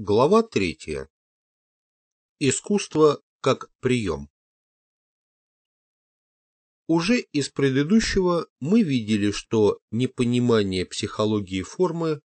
Глава третья. Искусство как прием. Уже из предыдущего мы видели, что непонимание психологии формы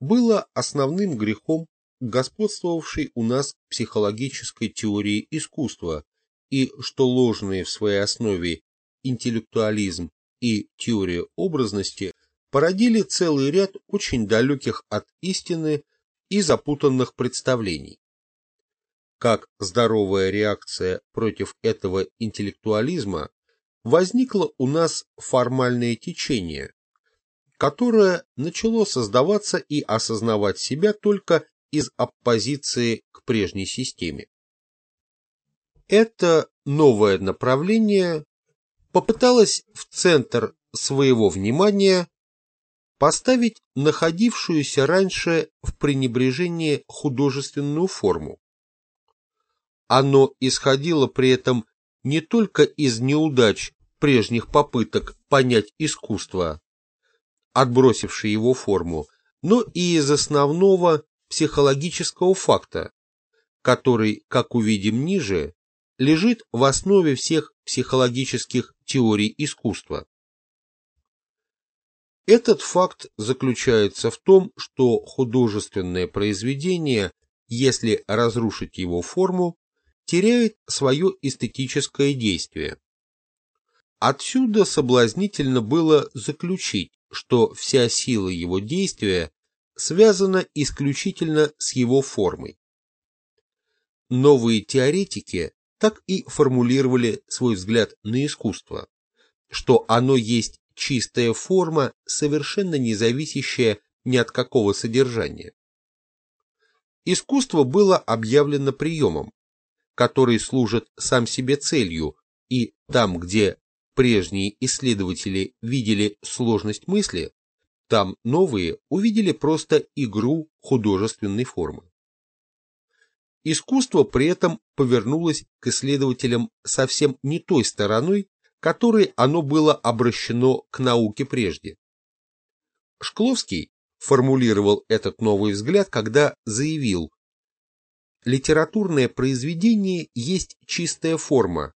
было основным грехом господствовавшей у нас психологической теории искусства, и что ложные в своей основе интеллектуализм и теория образности породили целый ряд очень далеких от истины и запутанных представлений. Как здоровая реакция против этого интеллектуализма возникло у нас формальное течение, которое начало создаваться и осознавать себя только из оппозиции к прежней системе. Это новое направление попыталось в центр своего внимания поставить находившуюся раньше в пренебрежении художественную форму. Оно исходило при этом не только из неудач прежних попыток понять искусство, отбросившей его форму, но и из основного психологического факта, который, как увидим ниже, лежит в основе всех психологических теорий искусства. Этот факт заключается в том, что художественное произведение, если разрушить его форму, теряет свое эстетическое действие. Отсюда соблазнительно было заключить, что вся сила его действия связана исключительно с его формой. Новые теоретики так и формулировали свой взгляд на искусство, что оно есть чистая форма, совершенно не зависящая ни от какого содержания. Искусство было объявлено приемом, который служит сам себе целью, и там, где прежние исследователи видели сложность мысли, там новые увидели просто игру художественной формы. Искусство при этом повернулось к исследователям совсем не той стороной, которой оно было обращено к науке прежде. Шкловский формулировал этот новый взгляд, когда заявил «Литературное произведение есть чистая форма,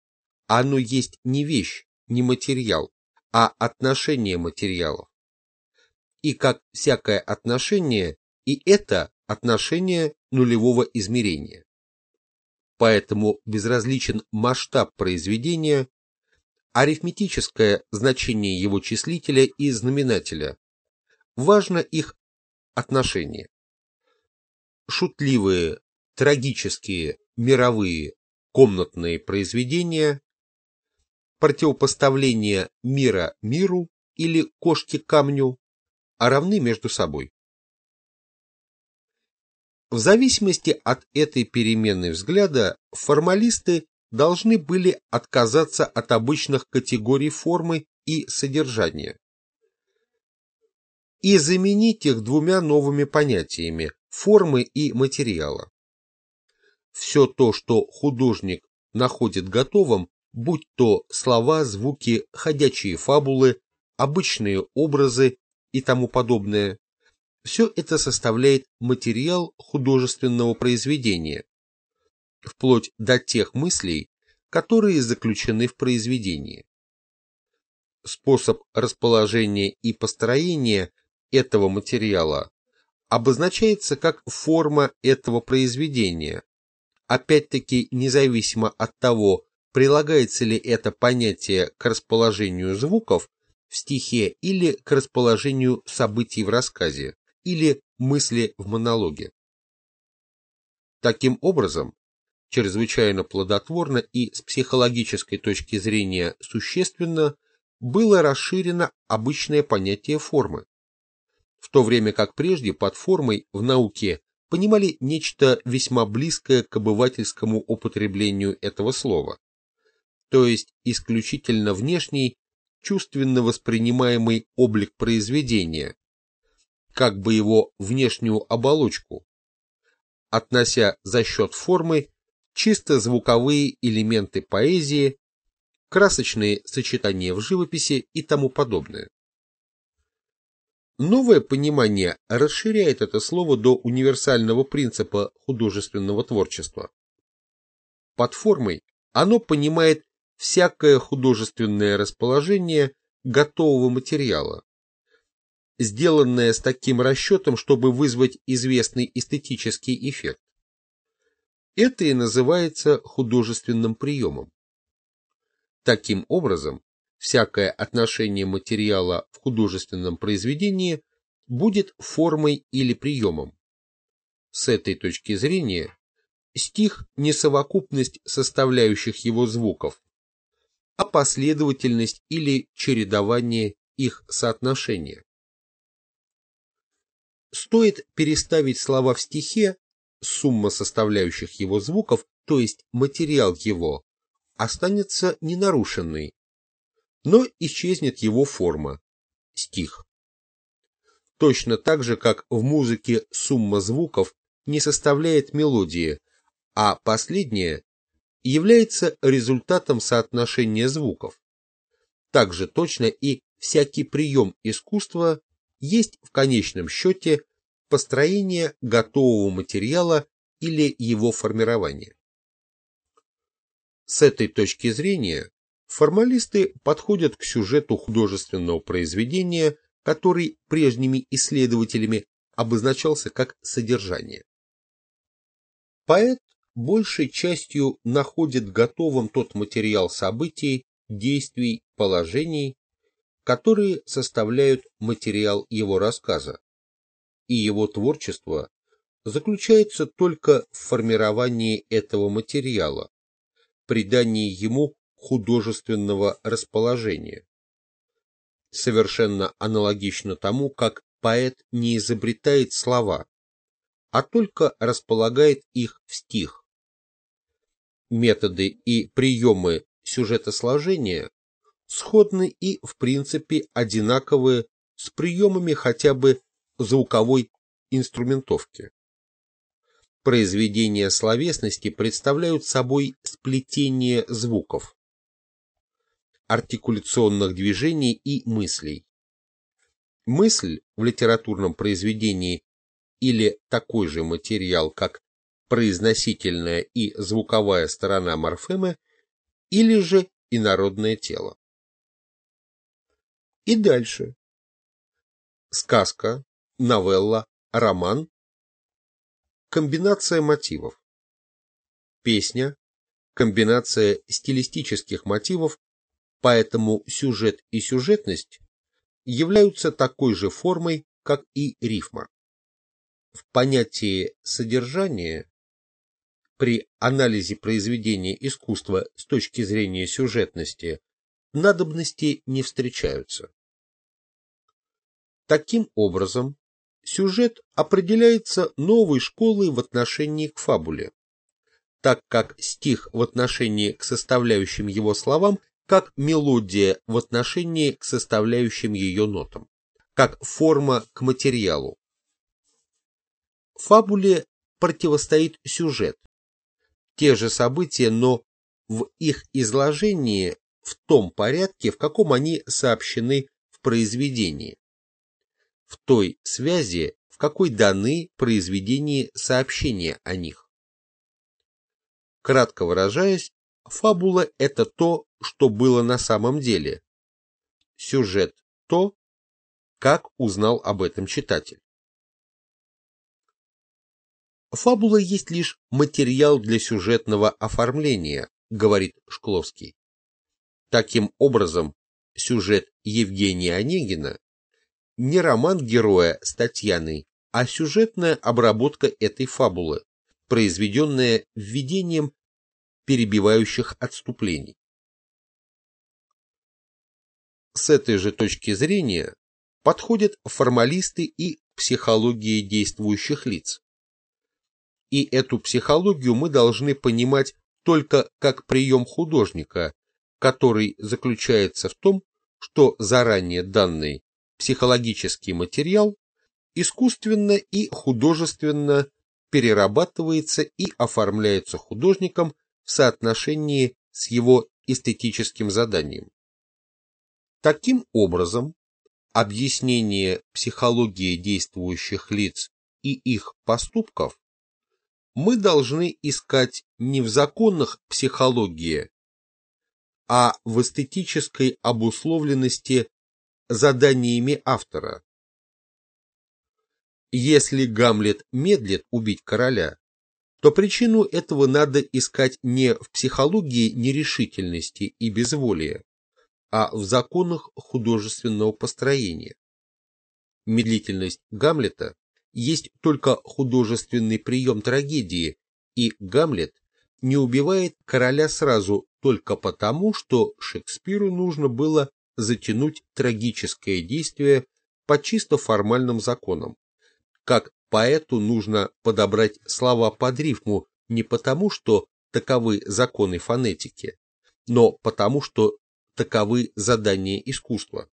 оно есть не вещь, не материал, а отношение материалов. И как всякое отношение, и это отношение нулевого измерения. Поэтому безразличен масштаб произведения, арифметическое значение его числителя и знаменателя. Важно их отношение. Шутливые, трагические, мировые, комнатные произведения, противопоставление мира миру или кошки камню, а равны между собой. В зависимости от этой переменной взгляда формалисты должны были отказаться от обычных категорий формы и содержания и заменить их двумя новыми понятиями – формы и материала. Все то, что художник находит готовым, будь то слова, звуки, ходячие фабулы, обычные образы и тому подобное, все это составляет материал художественного произведения, вплоть до тех мыслей, которые заключены в произведении. Способ расположения и построения этого материала обозначается как форма этого произведения, опять-таки независимо от того, прилагается ли это понятие к расположению звуков в стихе или к расположению событий в рассказе, или мысли в монологе. Таким образом, чрезвычайно плодотворно и с психологической точки зрения существенно было расширено обычное понятие формы, в то время как прежде под формой в науке понимали нечто весьма близкое к обывательскому употреблению этого слова, то есть исключительно внешний, чувственно воспринимаемый облик произведения, как бы его внешнюю оболочку, относя за счет формы чисто звуковые элементы поэзии, красочные сочетания в живописи и тому подобное. Новое понимание расширяет это слово до универсального принципа художественного творчества. Под формой оно понимает всякое художественное расположение готового материала, сделанное с таким расчетом, чтобы вызвать известный эстетический эффект. Это и называется художественным приемом. Таким образом, всякое отношение материала в художественном произведении будет формой или приемом. С этой точки зрения стих не совокупность составляющих его звуков, а последовательность или чередование их соотношения. Стоит переставить слова в стихе, сумма составляющих его звуков, то есть материал его, останется ненарушенной, но исчезнет его форма – стих. Точно так же, как в музыке сумма звуков не составляет мелодии, а последняя является результатом соотношения звуков. Также точно и всякий прием искусства есть в конечном счете построение готового материала или его формирование. С этой точки зрения Формалисты подходят к сюжету художественного произведения, который прежними исследователями обозначался как содержание. Поэт большей частью находит готовым тот материал событий, действий, положений, которые составляют материал его рассказа, и его творчество заключается только в формировании этого материала, придании ему художественного расположения. Совершенно аналогично тому, как поэт не изобретает слова, а только располагает их в стих. Методы и приемы сюжетосложения сходны и в принципе одинаковы с приемами хотя бы звуковой инструментовки. Произведения словесности представляют собой сплетение звуков артикуляционных движений и мыслей. Мысль в литературном произведении или такой же материал, как произносительная и звуковая сторона морфемы, или же инородное тело. И дальше. Сказка, новелла, роман. Комбинация мотивов. Песня. Комбинация стилистических мотивов Поэтому сюжет и сюжетность являются такой же формой, как и рифма. В понятии содержания при анализе произведения искусства с точки зрения сюжетности надобности не встречаются. Таким образом, сюжет определяется новой школой в отношении к фабуле, так как стих в отношении к составляющим его словам как мелодия в отношении к составляющим ее нотам, как форма к материалу. Фабуле противостоит сюжет, те же события, но в их изложении в том порядке, в каком они сообщены в произведении, в той связи, в какой даны произведении сообщения о них. Кратко выражаясь, фабула – это то, что было на самом деле. Сюжет – то, как узнал об этом читатель. Фабула есть лишь материал для сюжетного оформления, говорит Шкловский. Таким образом, сюжет Евгения Онегина не роман героя с Татьяной, а сюжетная обработка этой фабулы, произведенная введением перебивающих отступлений. С этой же точки зрения подходят формалисты и психологии действующих лиц. И эту психологию мы должны понимать только как прием художника, который заключается в том, что заранее данный психологический материал искусственно и художественно перерабатывается и оформляется художником в соотношении с его эстетическим заданием. Таким образом, объяснение психологии действующих лиц и их поступков, мы должны искать не в законах психологии, а в эстетической обусловленности заданиями автора. Если Гамлет медлит убить короля, то причину этого надо искать не в психологии нерешительности и безволия, а в законах художественного построения. Медлительность Гамлета есть только художественный прием трагедии, и Гамлет не убивает короля сразу только потому, что Шекспиру нужно было затянуть трагическое действие по чисто формальным законам. Как поэту нужно подобрать слова под рифму не потому, что таковы законы фонетики, но потому, что таковы задания искусства.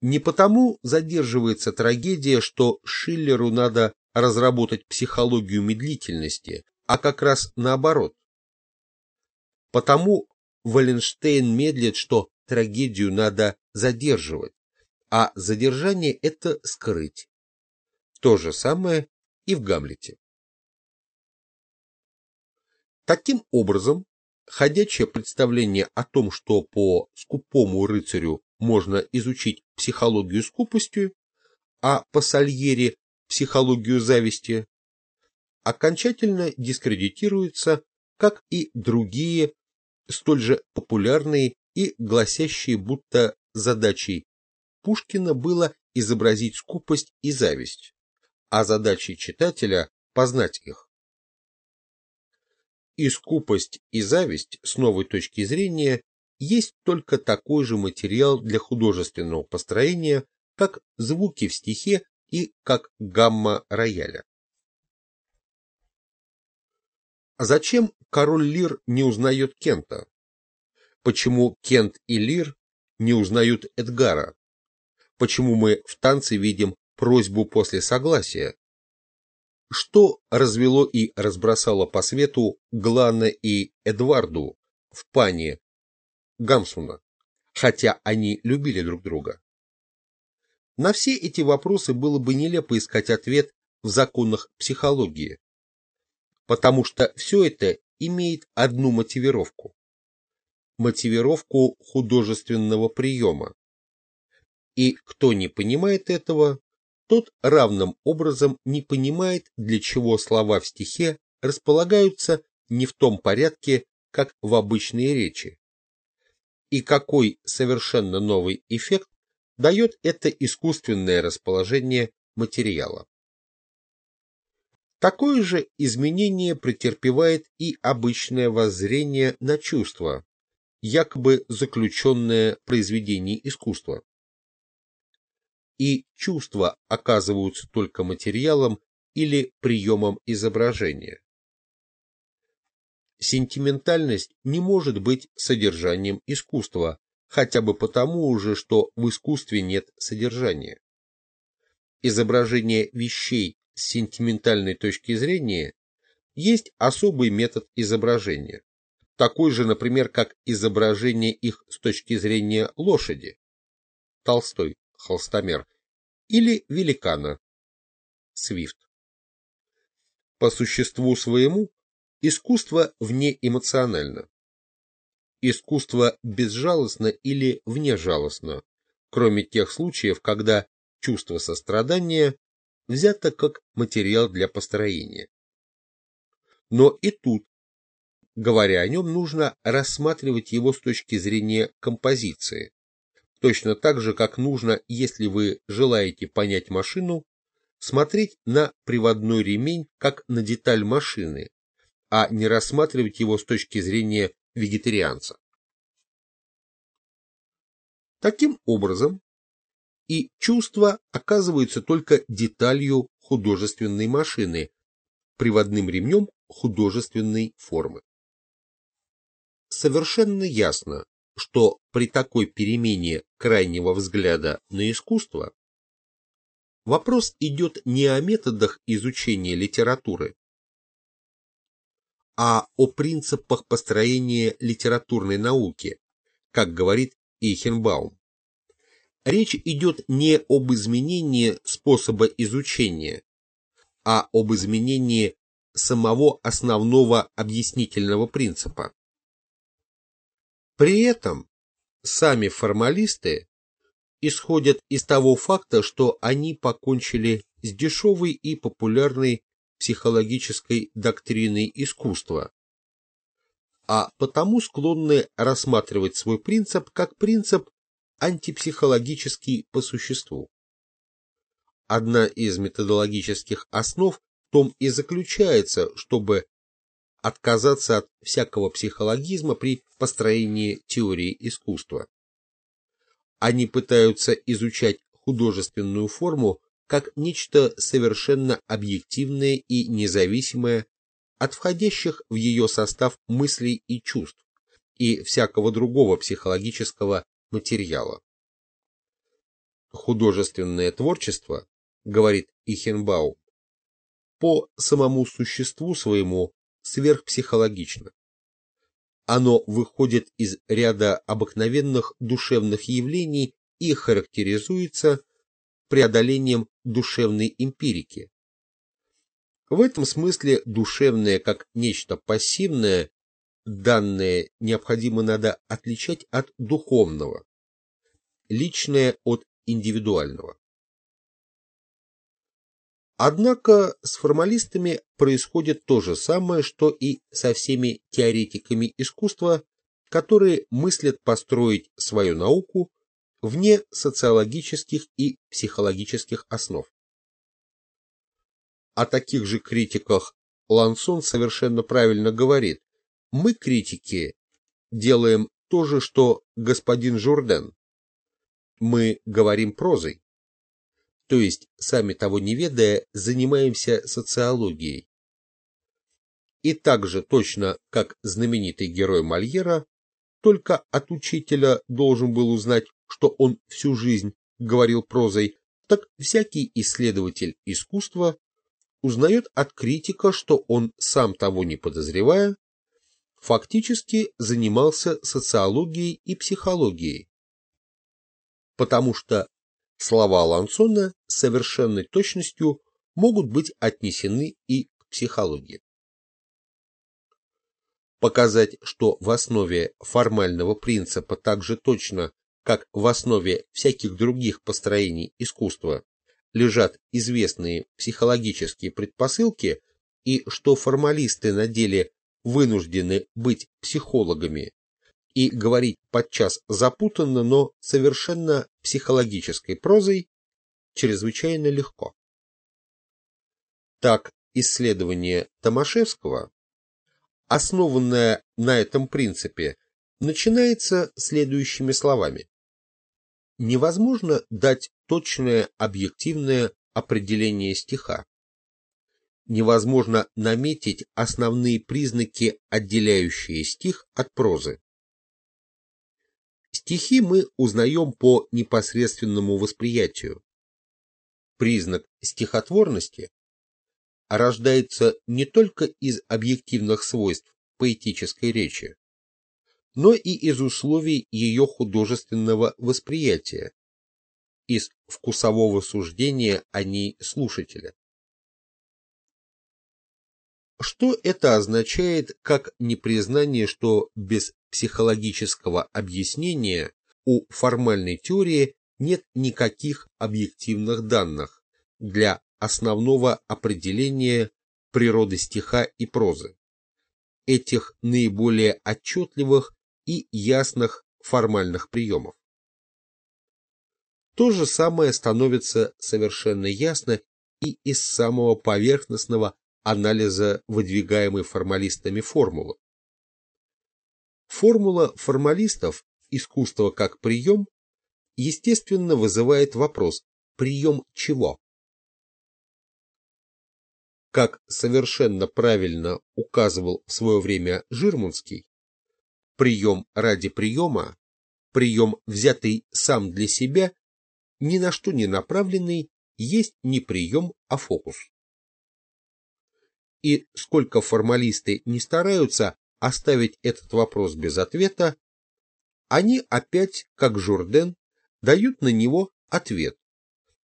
Не потому задерживается трагедия, что Шиллеру надо разработать психологию медлительности, а как раз наоборот. Потому Валенштейн медлит, что трагедию надо задерживать, а задержание – это скрыть. То же самое и в Гамлете. Таким образом, ходячее представление о том, что по скупому рыцарю можно изучить психологию скупостью, а по Сальери психологию зависти, окончательно дискредитируется, как и другие, столь же популярные и гласящие, будто задачей Пушкина было изобразить скупость и зависть, а задачей читателя – познать их. И скупость, и зависть, с новой точки зрения, есть только такой же материал для художественного построения, как звуки в стихе и как гамма рояля. Зачем король Лир не узнает Кента? Почему Кент и Лир не узнают Эдгара? Почему мы в танце видим просьбу после согласия? Что развело и разбросало по свету Глана и Эдварду в пане Гамсуна, хотя они любили друг друга? На все эти вопросы было бы нелепо искать ответ в законах психологии, потому что все это имеет одну мотивировку. Мотивировку художественного приема. И кто не понимает этого, тот равным образом не понимает, для чего слова в стихе располагаются не в том порядке, как в обычной речи, и какой совершенно новый эффект дает это искусственное расположение материала. Такое же изменение претерпевает и обычное воззрение на чувства, якобы заключенное в произведении искусства и чувства оказываются только материалом или приемом изображения. Сентиментальность не может быть содержанием искусства, хотя бы потому уже, что в искусстве нет содержания. Изображение вещей с сентиментальной точки зрения есть особый метод изображения, такой же, например, как изображение их с точки зрения лошади. Толстой холстомер, или великана, Свифт. По существу своему искусство внеэмоционально. Искусство безжалостно или внежалостно, кроме тех случаев, когда чувство сострадания взято как материал для построения. Но и тут, говоря о нем, нужно рассматривать его с точки зрения композиции, Точно так же, как нужно, если вы желаете понять машину, смотреть на приводной ремень как на деталь машины, а не рассматривать его с точки зрения вегетарианца. Таким образом, и чувство оказывается только деталью художественной машины, приводным ремнем художественной формы. Совершенно ясно, что при такой перемене крайнего взгляда на искусство вопрос идет не о методах изучения литературы, а о принципах построения литературной науки, как говорит Ихенбаум. Речь идет не об изменении способа изучения, а об изменении самого основного объяснительного принципа. При этом сами формалисты исходят из того факта, что они покончили с дешевой и популярной психологической доктриной искусства, а потому склонны рассматривать свой принцип как принцип антипсихологический по существу. Одна из методологических основ в том и заключается, чтобы отказаться от всякого психологизма при построении теории искусства. Они пытаются изучать художественную форму как нечто совершенно объективное и независимое от входящих в ее состав мыслей и чувств и всякого другого психологического материала. Художественное творчество, говорит Ихенбаум, по самому существу своему сверхпсихологично. Оно выходит из ряда обыкновенных душевных явлений и характеризуется преодолением душевной эмпирики. В этом смысле душевное как нечто пассивное, данное необходимо надо отличать от духовного, личное от индивидуального. Однако с формалистами происходит то же самое, что и со всеми теоретиками искусства, которые мыслят построить свою науку вне социологических и психологических основ. О таких же критиках Лансон совершенно правильно говорит. Мы, критики, делаем то же, что господин Журден. Мы говорим прозой то есть, сами того не ведая, занимаемся социологией. И так же точно, как знаменитый герой Мольера, только от учителя должен был узнать, что он всю жизнь говорил прозой, так всякий исследователь искусства узнает от критика, что он, сам того не подозревая, фактически занимался социологией и психологией. Потому что Слова Лансона с совершенной точностью могут быть отнесены и к психологии. Показать, что в основе формального принципа так же точно, как в основе всяких других построений искусства, лежат известные психологические предпосылки, и что формалисты на деле вынуждены быть психологами и говорить подчас запутанно, но совершенно психологической прозой чрезвычайно легко. Так, исследование Томашевского, основанное на этом принципе, начинается следующими словами. Невозможно дать точное объективное определение стиха. Невозможно наметить основные признаки, отделяющие стих от прозы. Стихи мы узнаем по непосредственному восприятию. Признак стихотворности рождается не только из объективных свойств поэтической речи, но и из условий ее художественного восприятия, из вкусового суждения о ней слушателя. Что это означает как непризнание, что без психологического объяснения у формальной теории нет никаких объективных данных для основного определения природы стиха и прозы, этих наиболее отчетливых и ясных формальных приемов. То же самое становится совершенно ясно и из самого поверхностного анализа выдвигаемой формалистами формулы. Формула формалистов «искусство как прием» естественно вызывает вопрос «прием чего?». Как совершенно правильно указывал в свое время Жирмунский, прием ради приема, прием, взятый сам для себя, ни на что не направленный, есть не прием, а фокус и сколько формалисты не стараются оставить этот вопрос без ответа, они опять, как Журден, дают на него ответ,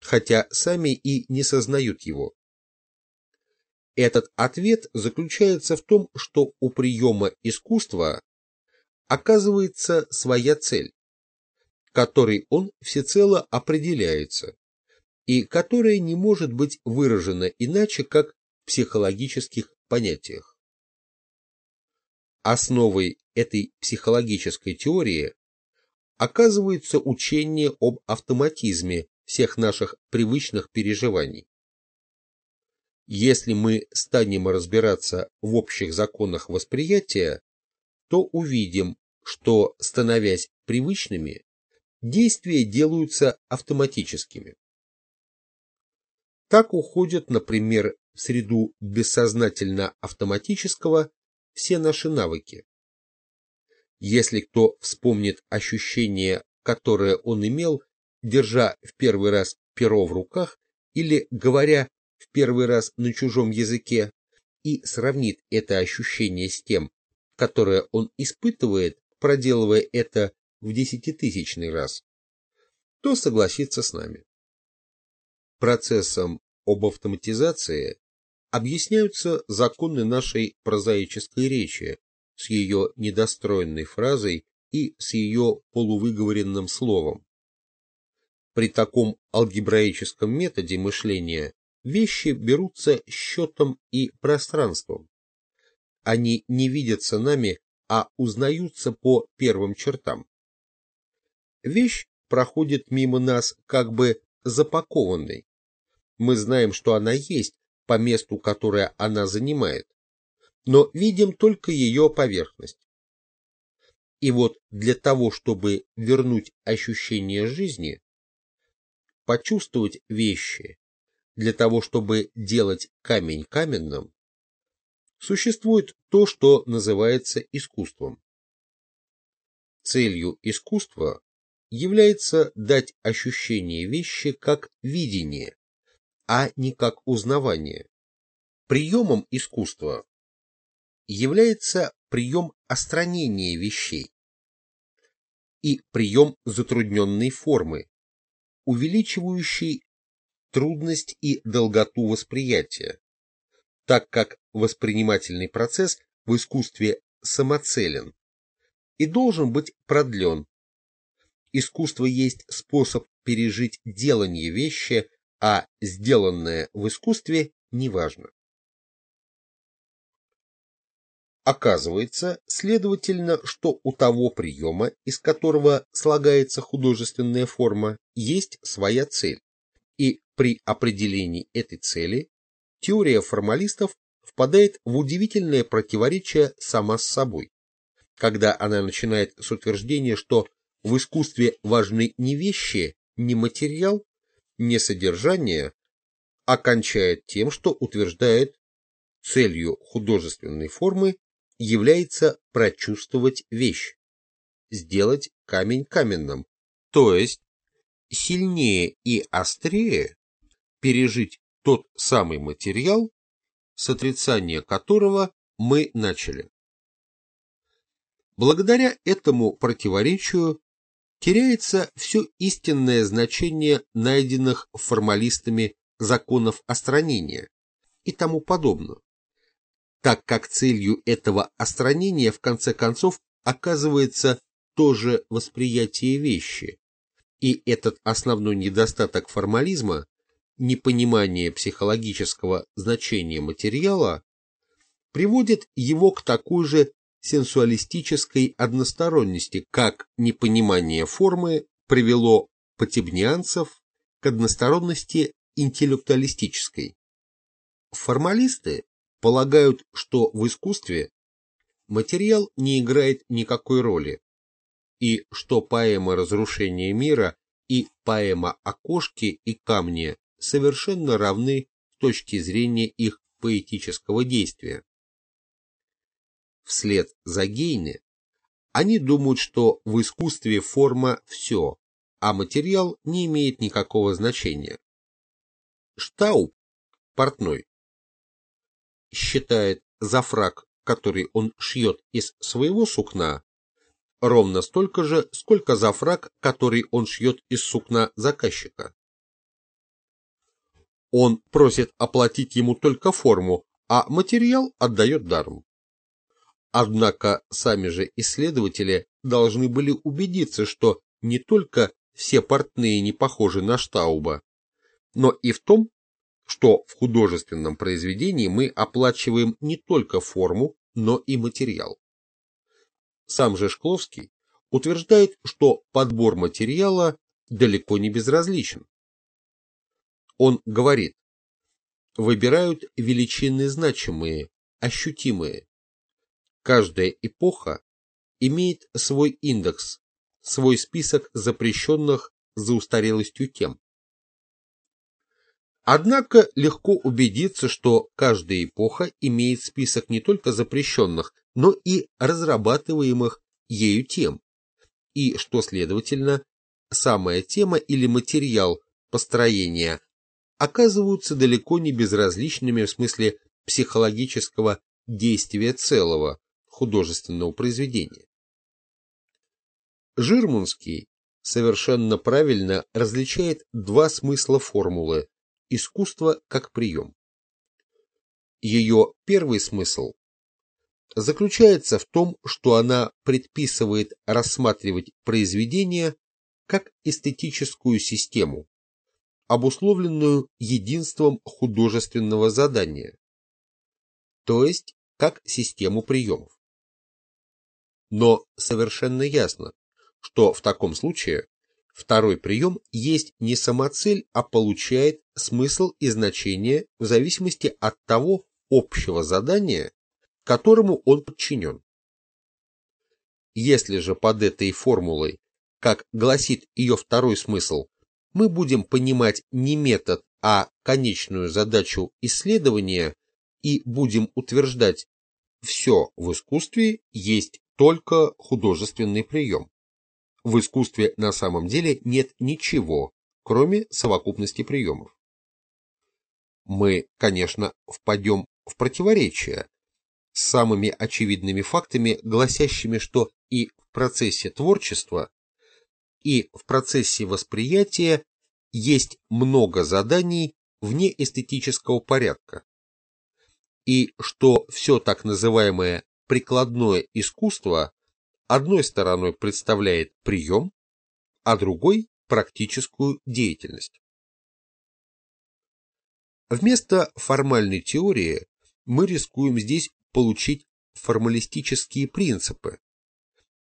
хотя сами и не сознают его. Этот ответ заключается в том, что у приема искусства оказывается своя цель, которой он всецело определяется, и которая не может быть выражена иначе, как психологических понятиях. Основой этой психологической теории оказывается учение об автоматизме всех наших привычных переживаний. Если мы станем разбираться в общих законах восприятия, то увидим, что, становясь привычными, действия делаются автоматическими. Так уходят, например, в среду бессознательно автоматического все наши навыки. Если кто вспомнит ощущение, которое он имел, держа в первый раз перо в руках или говоря в первый раз на чужом языке, и сравнит это ощущение с тем, которое он испытывает, проделывая это в десятитысячный раз, то согласится с нами. Процессом об автоматизации объясняются законы нашей прозаической речи с ее недостроенной фразой и с ее полувыговоренным словом. При таком алгебраическом методе мышления вещи берутся счетом и пространством. Они не видятся нами, а узнаются по первым чертам. Вещь проходит мимо нас как бы запакованной. Мы знаем, что она есть, по месту, которое она занимает, но видим только ее поверхность. И вот для того, чтобы вернуть ощущение жизни, почувствовать вещи, для того, чтобы делать камень каменным, существует то, что называется искусством. Целью искусства является дать ощущение вещи как видение, а не как узнавание. Приемом искусства является прием остранения вещей и прием затрудненной формы, увеличивающий трудность и долготу восприятия, так как воспринимательный процесс в искусстве самоцелен и должен быть продлен. Искусство есть способ пережить делание вещи а сделанное в искусстве неважно. Оказывается, следовательно, что у того приема, из которого слагается художественная форма, есть своя цель, и при определении этой цели теория формалистов впадает в удивительное противоречие сама с собой, когда она начинает с утверждения, что в искусстве важны не вещи, не материал, не содержание, окончает тем, что утверждает, целью художественной формы является прочувствовать вещь, сделать камень каменным, то есть сильнее и острее пережить тот самый материал, с отрицания которого мы начали. Благодаря этому противоречию теряется все истинное значение найденных формалистами законов остранения и тому подобное, так как целью этого остранения в конце концов оказывается тоже восприятие вещи, и этот основной недостаток формализма, непонимание психологического значения материала, приводит его к такой же сенсуалистической односторонности, как непонимание формы привело потебнианцев к односторонности интеллектуалистической. Формалисты полагают, что в искусстве материал не играет никакой роли, и что поэма «Разрушение мира» и поэма о кошке и камне совершенно равны с точки зрения их поэтического действия вслед за Гейне, они думают, что в искусстве форма все, а материал не имеет никакого значения. Штауб, портной, считает за фраг, который он шьет из своего сукна, ровно столько же, сколько за фраг, который он шьет из сукна заказчика. Он просит оплатить ему только форму, а материал отдает даром. Однако сами же исследователи должны были убедиться, что не только все портные не похожи на Штауба, но и в том, что в художественном произведении мы оплачиваем не только форму, но и материал. Сам же Шкловский утверждает, что подбор материала далеко не безразличен. Он говорит, выбирают величины значимые, ощутимые. Каждая эпоха имеет свой индекс, свой список запрещенных за устарелостью тем. Однако легко убедиться, что каждая эпоха имеет список не только запрещенных, но и разрабатываемых ею тем, и что, следовательно, самая тема или материал построения оказываются далеко не безразличными в смысле психологического действия целого художественного произведения. Жирмунский совершенно правильно различает два смысла формулы искусство как прием. Ее первый смысл заключается в том, что она предписывает рассматривать произведение как эстетическую систему, обусловленную единством художественного задания, то есть как систему приемов. Но совершенно ясно, что в таком случае Второй прием есть не самоцель, а получает смысл и значение в зависимости от того общего задания, которому он подчинен. Если же под этой формулой, как гласит ее второй смысл, мы будем понимать не метод, а конечную задачу исследования и будем утверждать, все в искусстве есть только художественный прием в искусстве на самом деле нет ничего, кроме совокупности приемов. Мы, конечно, впадем в противоречие с самыми очевидными фактами, гласящими, что и в процессе творчества, и в процессе восприятия есть много заданий вне эстетического порядка, и что все так называемое прикладное искусство одной стороной представляет прием, а другой – практическую деятельность. Вместо формальной теории мы рискуем здесь получить формалистические принципы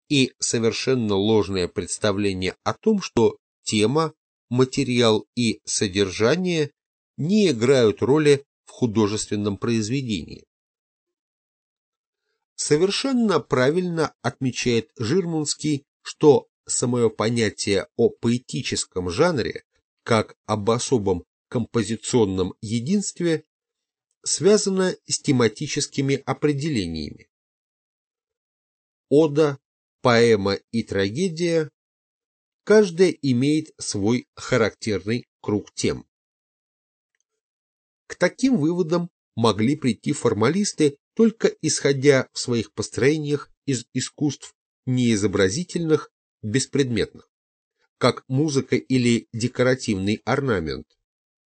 и совершенно ложное представление о том, что тема, материал и содержание не играют роли в художественном произведении. Совершенно правильно отмечает Жирмунский, что самое понятие о поэтическом жанре, как об особом композиционном единстве, связано с тематическими определениями. Ода, поэма и трагедия каждая имеет свой характерный круг тем. К таким выводам могли прийти формалисты только исходя в своих построениях из искусств неизобразительных, беспредметных, как музыка или декоративный орнамент,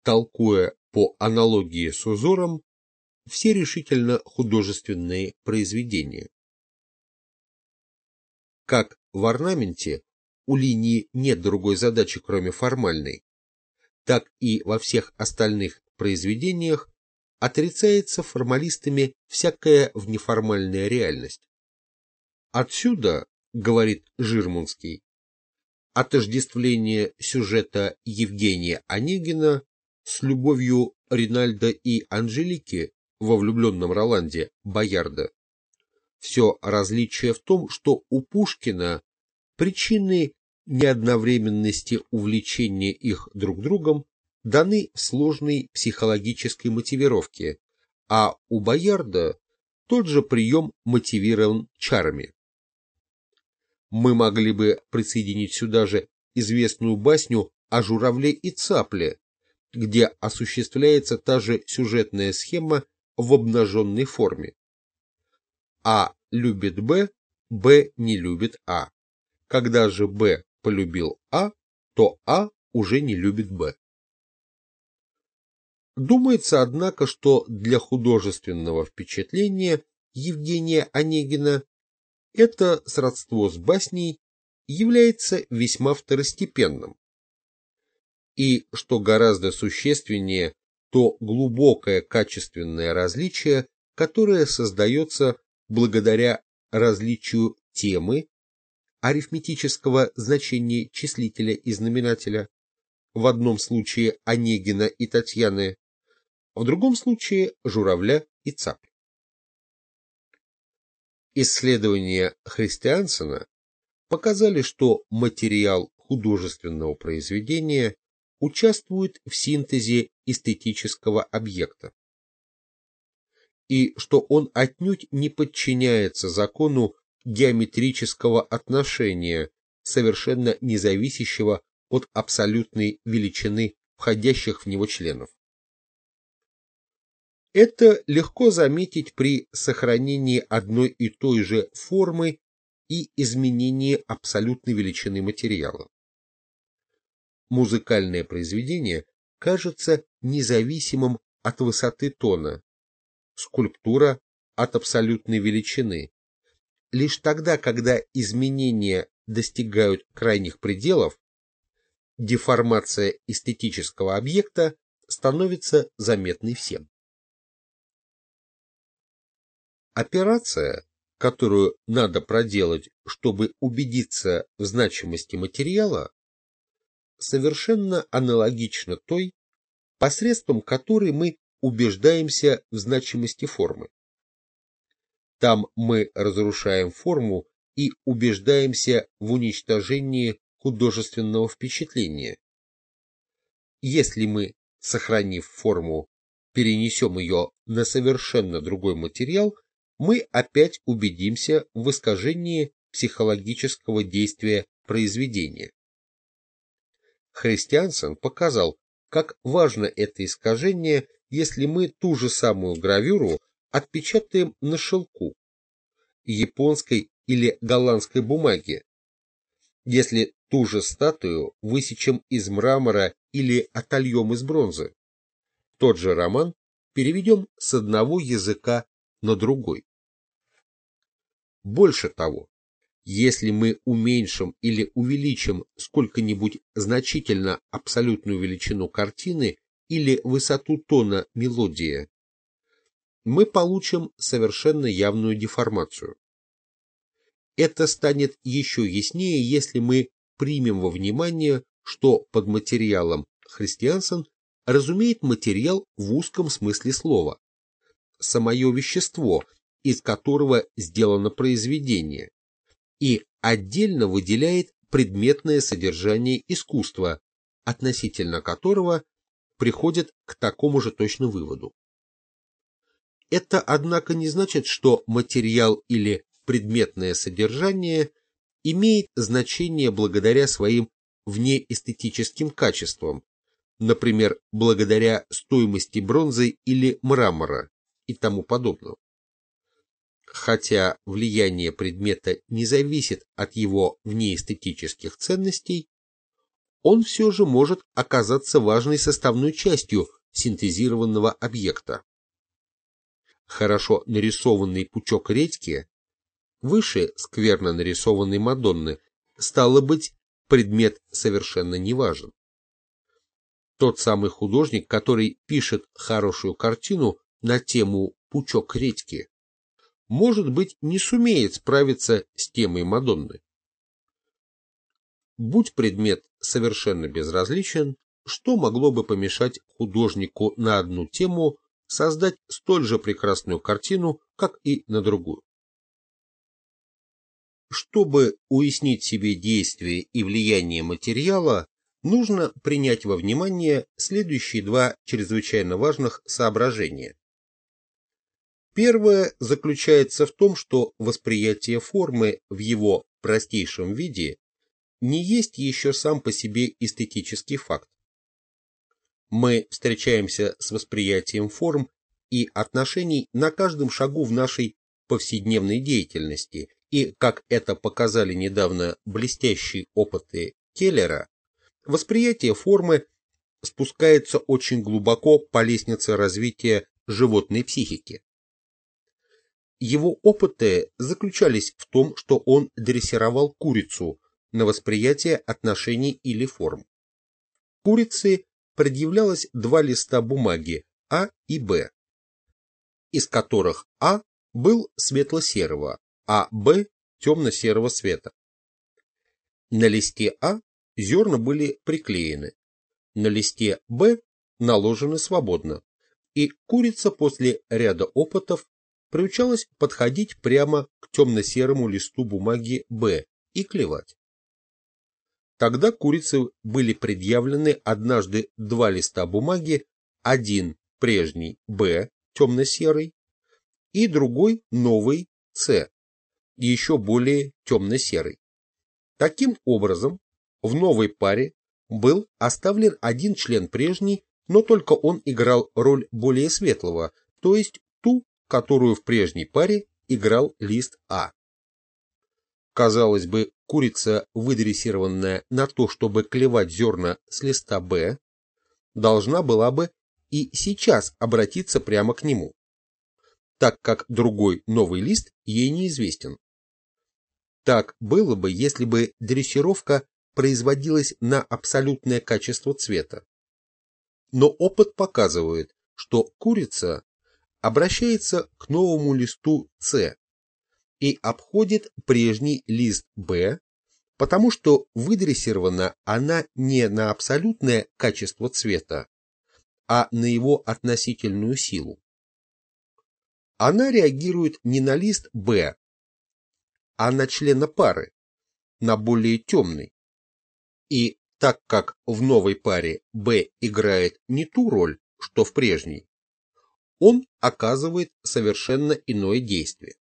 толкуя по аналогии с узором все решительно художественные произведения. Как в орнаменте у линии нет другой задачи, кроме формальной, так и во всех остальных произведениях отрицается формалистами всякая внеформальная реальность. Отсюда, говорит Жирмунский, отождествление сюжета Евгения Онегина с любовью Ринальда и Анжелики во влюбленном Роланде Боярда. Все различие в том, что у Пушкина причины неодновременности увлечения их друг другом даны в сложной психологической мотивировке, а у Боярда тот же прием мотивирован чарами. Мы могли бы присоединить сюда же известную басню о журавле и цапле, где осуществляется та же сюжетная схема в обнаженной форме. А любит Б, Б не любит А. когда же Б полюбил А, то А уже не любит Б. Думается, однако, что для художественного впечатления Евгения Онегина это сродство с басней является весьма второстепенным. И, что гораздо существеннее, то глубокое качественное различие, которое создается благодаря различию темы, арифметического значения числителя и знаменателя, в одном случае Онегина и Татьяны, в другом случае Журавля и Цапли. Исследования Христиансена показали, что материал художественного произведения участвует в синтезе эстетического объекта, и что он отнюдь не подчиняется закону геометрического отношения, совершенно независящего от абсолютной величины входящих в него членов. Это легко заметить при сохранении одной и той же формы и изменении абсолютной величины материала. Музыкальное произведение кажется независимым от высоты тона, скульптура от абсолютной величины. Лишь тогда, когда изменения достигают крайних пределов, деформация эстетического объекта становится заметной всем. Операция, которую надо проделать, чтобы убедиться в значимости материала, совершенно аналогична той, посредством которой мы убеждаемся в значимости формы. Там мы разрушаем форму и убеждаемся в уничтожении художественного впечатления. Если мы, сохранив форму, перенесем ее на совершенно другой материал, мы опять убедимся в искажении психологического действия произведения. Христиансен показал, как важно это искажение, если мы ту же самую гравюру отпечатаем на шелку, японской или голландской бумаге, если ту же статую высечем из мрамора или отольем из бронзы. Тот же роман переведем с одного языка на другой. Больше того, если мы уменьшим или увеличим сколько-нибудь значительно абсолютную величину картины или высоту тона мелодии, мы получим совершенно явную деформацию. Это станет еще яснее, если мы примем во внимание, что под материалом христиансен разумеет материал в узком смысле слова, самое вещество, из которого сделано произведение, и отдельно выделяет предметное содержание искусства, относительно которого приходит к такому же точно выводу. Это, однако, не значит, что материал или предметное содержание имеет значение благодаря своим внеэстетическим качествам, например, благодаря стоимости бронзы или мрамора и тому подобного. Хотя влияние предмета не зависит от его внеэстетических ценностей, он все же может оказаться важной составной частью синтезированного объекта. Хорошо нарисованный пучок редьки выше скверно нарисованной Мадонны, стало быть, предмет совершенно не важен. Тот самый художник, который пишет хорошую картину на тему «Пучок редьки», может быть, не сумеет справиться с темой Мадонны. Будь предмет совершенно безразличен, что могло бы помешать художнику на одну тему создать столь же прекрасную картину, как и на другую? Чтобы уяснить себе действие и влияние материала, нужно принять во внимание следующие два чрезвычайно важных соображения. Первое заключается в том, что восприятие формы в его простейшем виде не есть еще сам по себе эстетический факт. Мы встречаемся с восприятием форм и отношений на каждом шагу в нашей повседневной деятельности И, как это показали недавно блестящие опыты Келлера, восприятие формы спускается очень глубоко по лестнице развития животной психики. Его опыты заключались в том, что он дрессировал курицу на восприятие отношений или форм. Курице предъявлялось два листа бумаги А и Б, из которых А был светло-серого, а Б темно-серого цвета. На листе А зерна были приклеены, на листе Б наложены свободно, и курица после ряда опытов приучалась подходить прямо к темно-серому листу бумаги Б и клевать. Тогда курице были предъявлены однажды два листа бумаги, один прежний Б, темно-серый, и другой новый С, еще более темно-серый. Таким образом, в новой паре был оставлен один член прежний, но только он играл роль более светлого, то есть которую в прежней паре играл лист А. Казалось бы, курица, выдрессированная на то, чтобы клевать зерна с листа Б, должна была бы и сейчас обратиться прямо к нему, так как другой новый лист ей неизвестен. Так было бы, если бы дрессировка производилась на абсолютное качество цвета. Но опыт показывает, что курица обращается к новому листу С и обходит прежний лист Б, потому что выдрессирована она не на абсолютное качество цвета, а на его относительную силу. Она реагирует не на лист Б, а на члена пары, на более темный. И так как в новой паре Б играет не ту роль, что в прежней, он оказывает совершенно иное действие.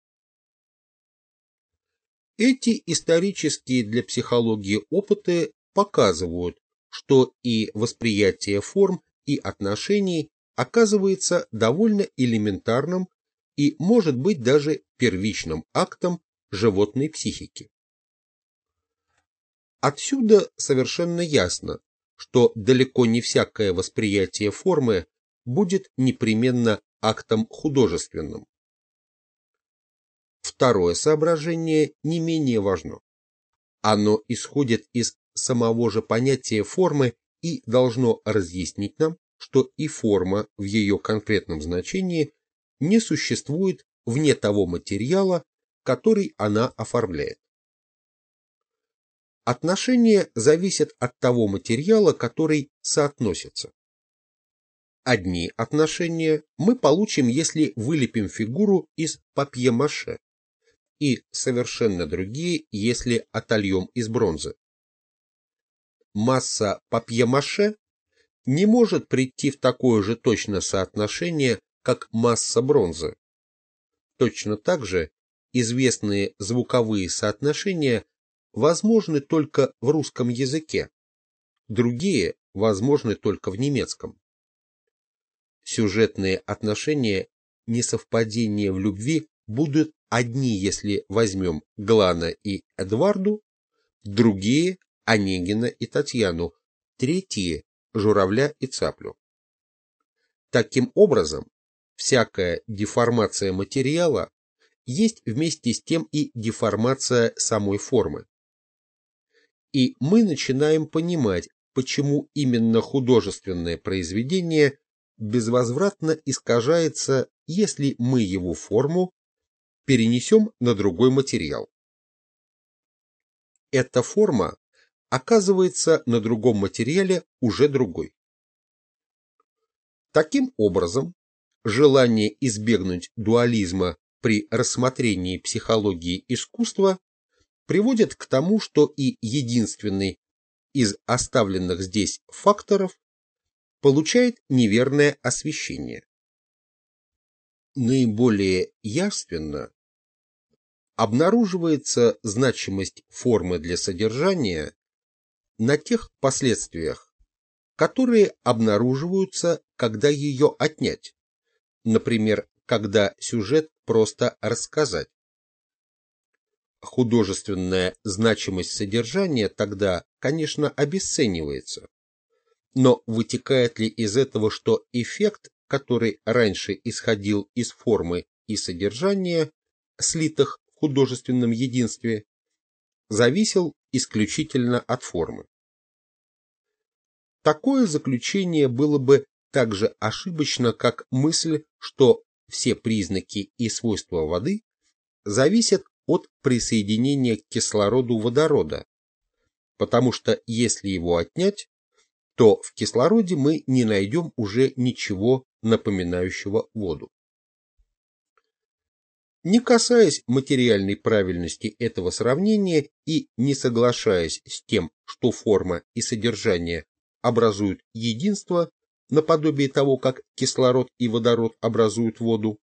Эти исторические для психологии опыты показывают, что и восприятие форм и отношений оказывается довольно элементарным и может быть даже первичным актом животной психики. Отсюда совершенно ясно, что далеко не всякое восприятие формы будет непременно актом художественным. Второе соображение не менее важно. Оно исходит из самого же понятия формы и должно разъяснить нам, что и форма в ее конкретном значении не существует вне того материала, который она оформляет. Отношения зависят от того материала, который соотносится. Одни отношения мы получим, если вылепим фигуру из папье-маше, и совершенно другие, если отольем из бронзы. Масса папье-маше не может прийти в такое же точное соотношение, как масса бронзы. Точно так же известные звуковые соотношения возможны только в русском языке, другие возможны только в немецком сюжетные отношения, несовпадения в любви будут одни, если возьмем Глана и Эдварду, другие – Онегина и Татьяну, третьи – Журавля и Цаплю. Таким образом, всякая деформация материала есть вместе с тем и деформация самой формы. И мы начинаем понимать, почему именно художественное произведение безвозвратно искажается, если мы его форму перенесем на другой материал. Эта форма оказывается на другом материале уже другой. Таким образом, желание избегнуть дуализма при рассмотрении психологии искусства приводит к тому, что и единственный из оставленных здесь факторов получает неверное освещение. Наиболее явственно обнаруживается значимость формы для содержания на тех последствиях, которые обнаруживаются, когда ее отнять, например, когда сюжет просто рассказать. художественная значимость содержания тогда, конечно, обесценивается. Но вытекает ли из этого, что эффект, который раньше исходил из формы и содержания, слитых в художественном единстве, зависел исключительно от формы? Такое заключение было бы так же ошибочно, как мысль, что все признаки и свойства воды зависят от присоединения к кислороду водорода, потому что если его отнять, то в кислороде мы не найдем уже ничего напоминающего воду. Не касаясь материальной правильности этого сравнения и не соглашаясь с тем, что форма и содержание образуют единство, наподобие того, как кислород и водород образуют воду,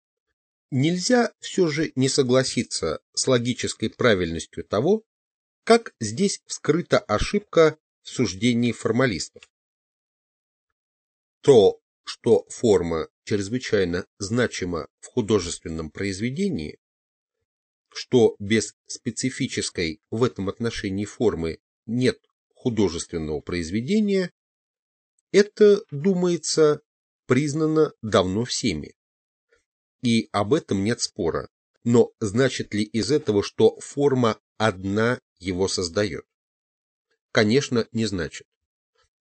нельзя все же не согласиться с логической правильностью того, как здесь вскрыта ошибка в суждении формалистов. То, что форма чрезвычайно значима в художественном произведении, что без специфической в этом отношении формы нет художественного произведения, это, думается, признано давно всеми. И об этом нет спора. Но значит ли из этого, что форма одна его создает? Конечно, не значит.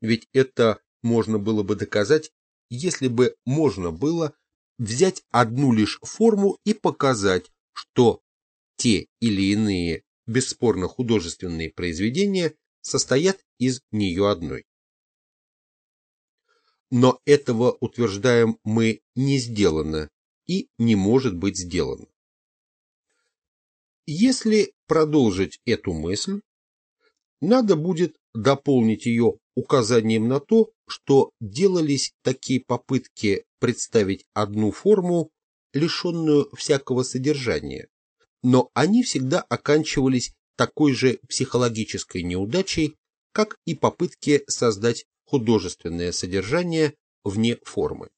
Ведь это можно было бы доказать, если бы можно было взять одну лишь форму и показать, что те или иные бесспорно художественные произведения состоят из нее одной. Но этого, утверждаем мы, не сделано и не может быть сделано. Если продолжить эту мысль, надо будет дополнить ее указанием на то, что делались такие попытки представить одну форму, лишенную всякого содержания, но они всегда оканчивались такой же психологической неудачей, как и попытки создать художественное содержание вне формы.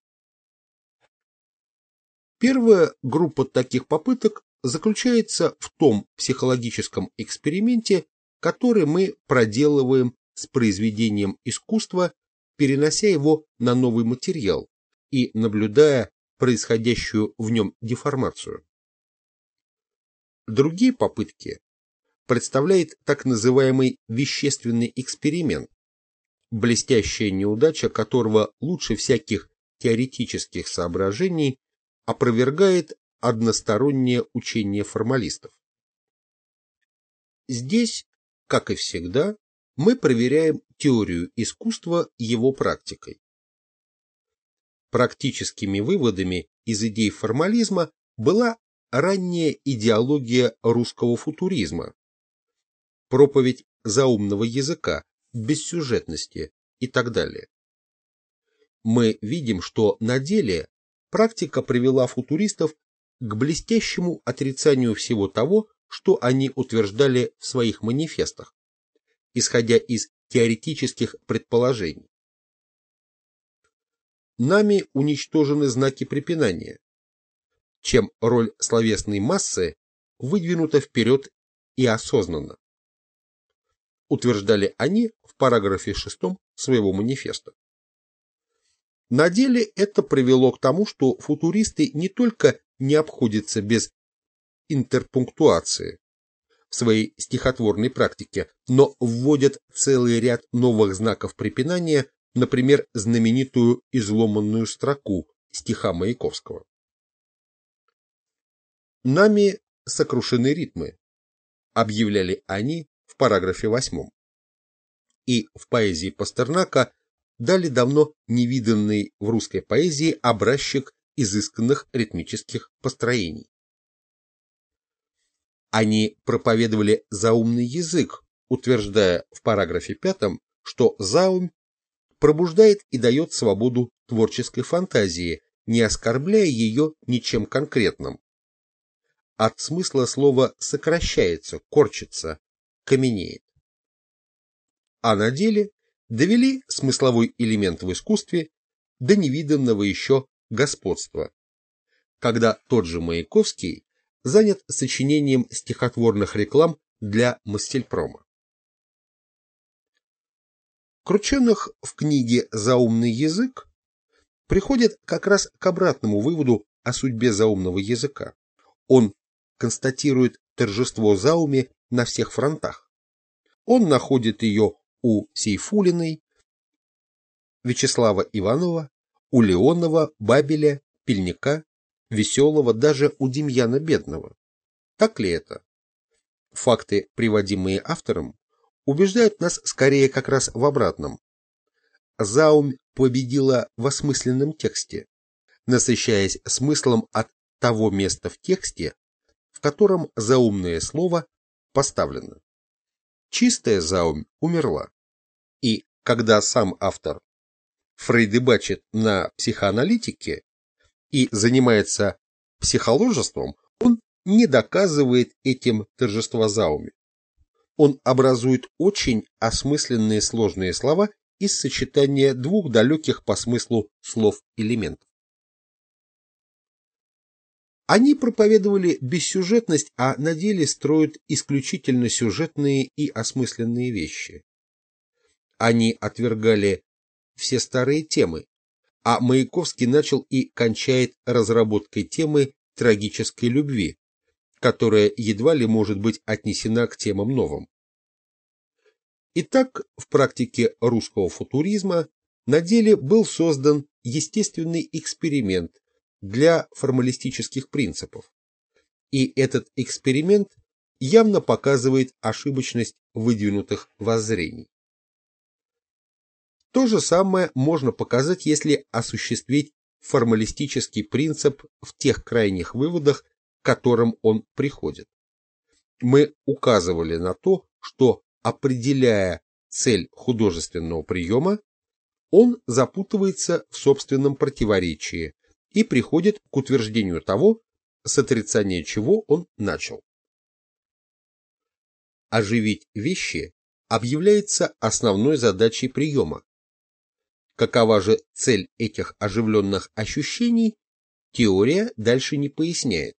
Первая группа таких попыток заключается в том психологическом эксперименте, который мы проделываем с произведением искусства, перенося его на новый материал и наблюдая происходящую в нем деформацию. Другие попытки представляет так называемый вещественный эксперимент, блестящая неудача которого лучше всяких теоретических соображений опровергает одностороннее учение формалистов. Здесь, как и всегда, мы проверяем теорию искусства его практикой. Практическими выводами из идей формализма была ранняя идеология русского футуризма, проповедь заумного языка, бессюжетности и так далее. Мы видим, что на деле практика привела футуристов к блестящему отрицанию всего того, что они утверждали в своих манифестах, исходя из теоретических предположений. Нами уничтожены знаки препинания, чем роль словесной массы выдвинута вперед и осознанно. Утверждали они в параграфе 6 своего манифеста. На деле это привело к тому, что футуристы не только не обходятся без интерпунктуации своей стихотворной практике, но вводят целый ряд новых знаков препинания, например, знаменитую изломанную строку стиха Маяковского. Нами сокрушены ритмы, объявляли они в параграфе 8. И в поэзии Пастернака дали давно невиданный в русской поэзии образчик изысканных ритмических построений. Они проповедовали заумный язык, утверждая в параграфе пятом, что заум пробуждает и дает свободу творческой фантазии, не оскорбляя ее ничем конкретным. От смысла слова сокращается, корчится, каменеет. А на деле довели смысловой элемент в искусстве до невиданного еще господства, когда тот же Маяковский занят сочинением стихотворных реклам для Мастельпрома. Крученых в книге «Заумный язык» приходит как раз к обратному выводу о судьбе заумного языка. Он констатирует торжество зауми на всех фронтах. Он находит ее у Сейфулиной, Вячеслава Иванова, у Леонова, Бабеля, Пельника, Веселого, даже у Демьяна Бедного. Так ли это? Факты, приводимые автором, убеждают нас скорее как раз в обратном. Заумь победила в осмысленном тексте, насыщаясь смыслом от того места в тексте, в котором заумное слово поставлено. Чистая заумь умерла. И когда сам автор фрейдебачит на психоаналитике и занимается психоложеством, он не доказывает этим торжество зауми. Он образует очень осмысленные сложные слова из сочетания двух далеких по смыслу слов элементов. Они проповедовали бессюжетность, а на деле строят исключительно сюжетные и осмысленные вещи. Они отвергали все старые темы, а Маяковский начал и кончает разработкой темы трагической любви, которая едва ли может быть отнесена к темам новым. Итак, в практике русского футуризма на деле был создан естественный эксперимент для формалистических принципов. И этот эксперимент явно показывает ошибочность выдвинутых воззрений. То же самое можно показать, если осуществить формалистический принцип в тех крайних выводах, к которым он приходит. Мы указывали на то, что определяя цель художественного приема, он запутывается в собственном противоречии и приходит к утверждению того, с отрицания чего он начал. Оживить вещи объявляется основной задачей приема. Какова же цель этих оживленных ощущений, теория дальше не поясняет.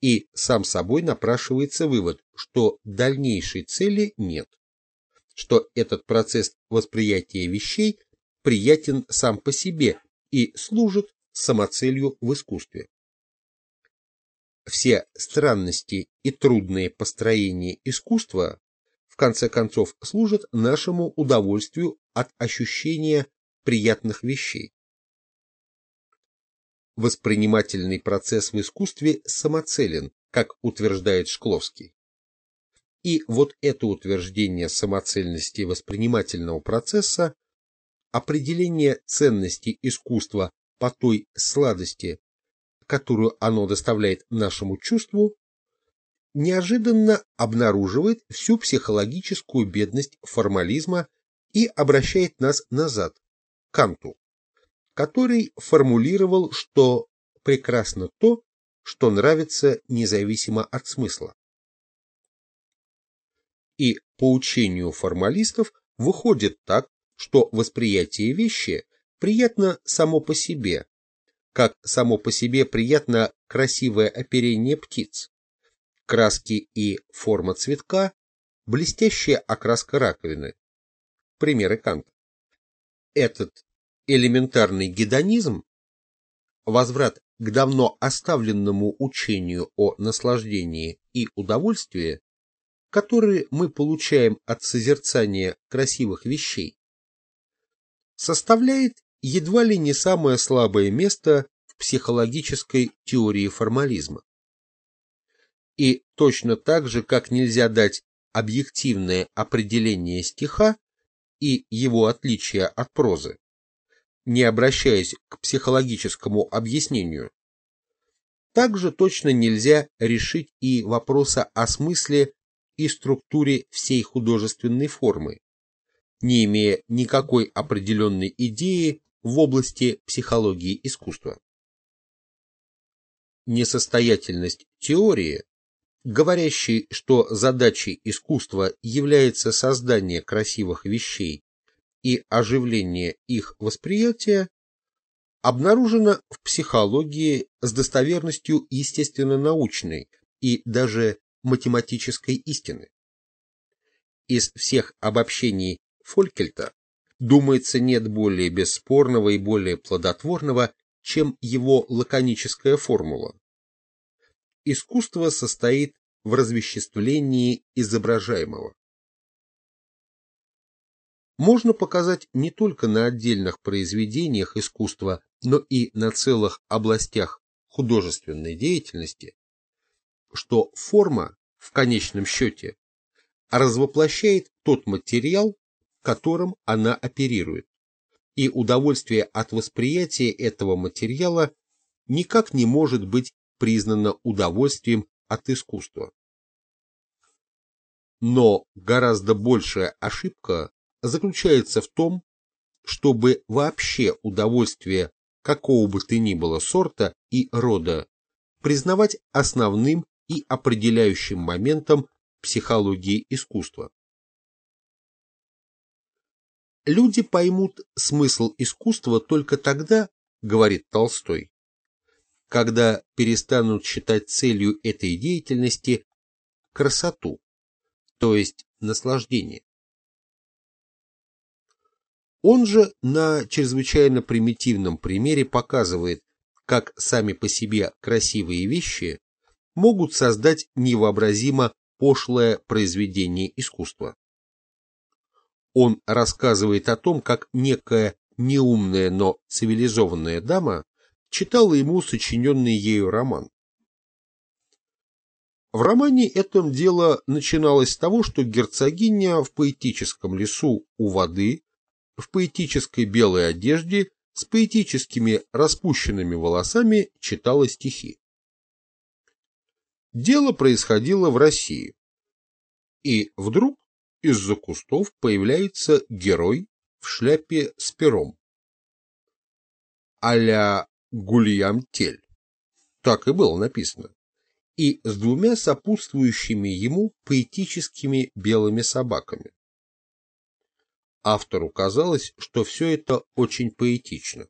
И сам собой напрашивается вывод, что дальнейшей цели нет, что этот процесс восприятия вещей приятен сам по себе и служит самоцелью в искусстве. Все странности и трудные построения искусства в конце концов служат нашему удовольствию от ощущения приятных вещей. Воспринимательный процесс в искусстве самоцелен, как утверждает Шкловский. И вот это утверждение самоцельности воспринимательного процесса, определение ценности искусства по той сладости, которую оно доставляет нашему чувству, неожиданно обнаруживает всю психологическую бедность формализма и обращает нас назад, Канту который формулировал, что прекрасно то, что нравится независимо от смысла. И по учению формалистов выходит так, что восприятие вещи приятно само по себе, как само по себе приятно красивое оперение птиц, краски и форма цветка, блестящая окраска раковины. Примеры Канта. Этот элементарный гедонизм, возврат к давно оставленному учению о наслаждении и удовольствии, которые мы получаем от созерцания красивых вещей, составляет едва ли не самое слабое место в психологической теории формализма. И точно так же, как нельзя дать объективное определение стиха и его отличия от прозы, не обращаясь к психологическому объяснению. Также точно нельзя решить и вопроса о смысле и структуре всей художественной формы, не имея никакой определенной идеи в области психологии искусства. Несостоятельность теории, говорящей, что задачей искусства является создание красивых вещей и оживление их восприятия обнаружено в психологии с достоверностью естественно-научной и даже математической истины. Из всех обобщений Фолькельта, думается, нет более бесспорного и более плодотворного, чем его лаконическая формула. Искусство состоит в развеществлении изображаемого. Можно показать не только на отдельных произведениях искусства, но и на целых областях художественной деятельности, что форма, в конечном счете, развоплощает тот материал, которым она оперирует, и удовольствие от восприятия этого материала никак не может быть признано удовольствием от искусства. Но гораздо большая ошибка заключается в том, чтобы вообще удовольствие какого бы то ни было сорта и рода признавать основным и определяющим моментом психологии искусства. Люди поймут смысл искусства только тогда, говорит Толстой, когда перестанут считать целью этой деятельности красоту, то есть наслаждение. Он же на чрезвычайно примитивном примере показывает, как сами по себе красивые вещи могут создать невообразимо пошлое произведение искусства. Он рассказывает о том, как некая неумная, но цивилизованная дама читала ему сочиненный ею роман. В романе этом дело начиналось с того, что герцогиня в поэтическом лесу у воды в поэтической белой одежде с поэтическими распущенными волосами читала стихи. Дело происходило в России. И вдруг из-за кустов появляется герой в шляпе с пером. а Гульям Тель. Так и было написано. И с двумя сопутствующими ему поэтическими белыми собаками. Автору казалось, что все это очень поэтично.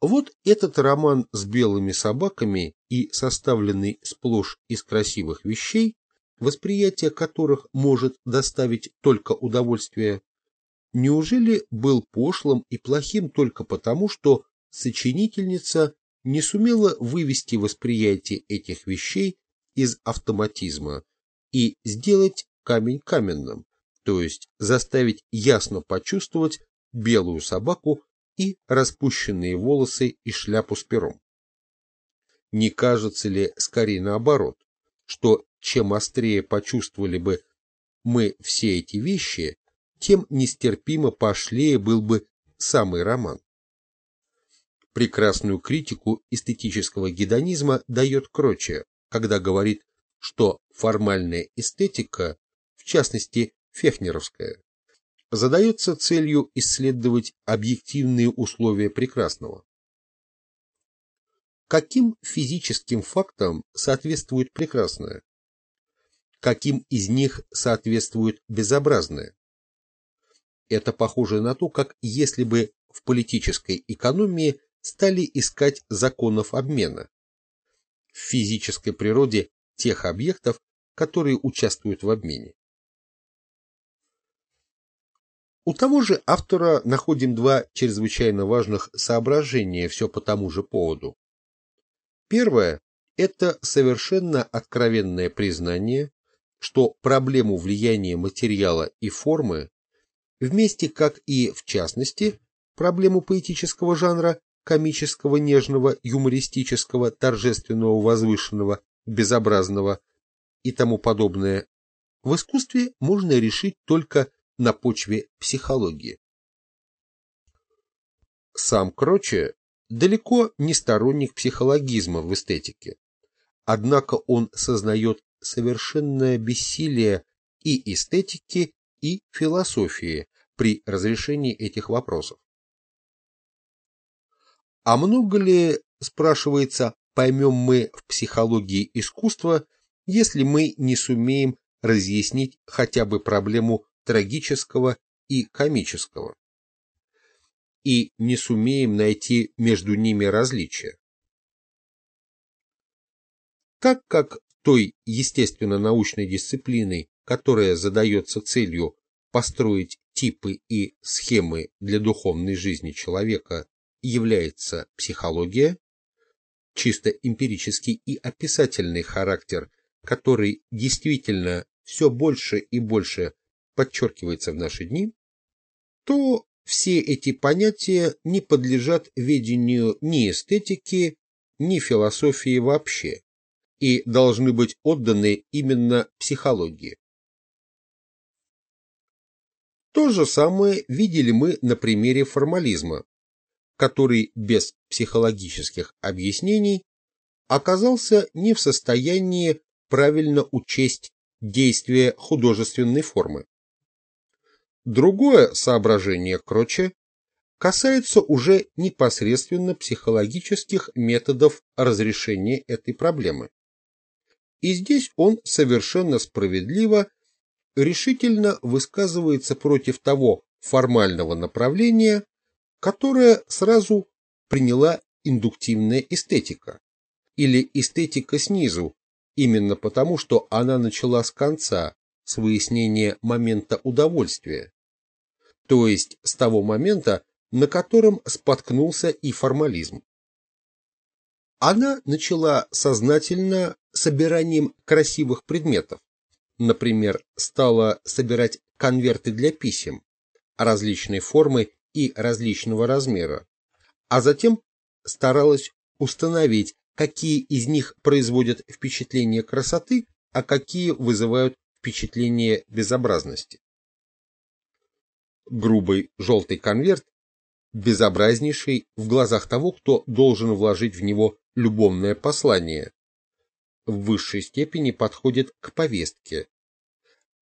Вот этот роман с белыми собаками и составленный сплошь из красивых вещей, восприятие которых может доставить только удовольствие, неужели был пошлым и плохим только потому, что сочинительница не сумела вывести восприятие этих вещей из автоматизма и сделать камень каменным, то есть заставить ясно почувствовать белую собаку и распущенные волосы и шляпу с пером. Не кажется ли скорее наоборот, что чем острее почувствовали бы мы все эти вещи, тем нестерпимо пошлее был бы самый роман. Прекрасную критику эстетического гедонизма дает Кроче, когда говорит, что формальная эстетика в частности фехнеровская, задается целью исследовать объективные условия прекрасного. Каким физическим фактам соответствует прекрасное? Каким из них соответствует безобразное? Это похоже на то, как если бы в политической экономии стали искать законов обмена. В физической природе тех объектов, которые участвуют в обмене. У того же автора находим два чрезвычайно важных соображения все по тому же поводу. Первое – это совершенно откровенное признание, что проблему влияния материала и формы, вместе как и, в частности, проблему поэтического жанра, комического, нежного, юмористического, торжественного, возвышенного, безобразного и тому подобное, в искусстве можно решить только на почве психологии. Сам Кроче далеко не сторонник психологизма в эстетике, однако он сознает совершенное бессилие и эстетики, и философии при разрешении этих вопросов. А много ли, спрашивается, поймем мы в психологии искусства, если мы не сумеем разъяснить хотя бы проблему трагического и комического. и не сумеем найти между ними различия. Так как той естественно-научной дисциплиной, которая задается целью построить типы и схемы для духовной жизни человека, является психология, чисто эмпирический и описательный характер, который действительно все больше и больше подчеркивается в наши дни, то все эти понятия не подлежат ведению ни эстетики, ни философии вообще и должны быть отданы именно психологии. То же самое видели мы на примере формализма, который без психологических объяснений оказался не в состоянии правильно учесть действия художественной формы. Другое соображение Кроче касается уже непосредственно психологических методов разрешения этой проблемы. И здесь он совершенно справедливо решительно высказывается против того формального направления, которое сразу приняла индуктивная эстетика, или эстетика снизу, именно потому, что она начала с конца, с выяснения момента удовольствия, то есть с того момента, на котором споткнулся и формализм. Она начала сознательно собиранием красивых предметов, например, стала собирать конверты для писем различной формы и различного размера, а затем старалась установить, какие из них производят впечатление красоты, а какие вызывают впечатление безобразности. Грубый желтый конверт безобразнейший в глазах того, кто должен вложить в него любовное послание, в высшей степени подходит к повестке,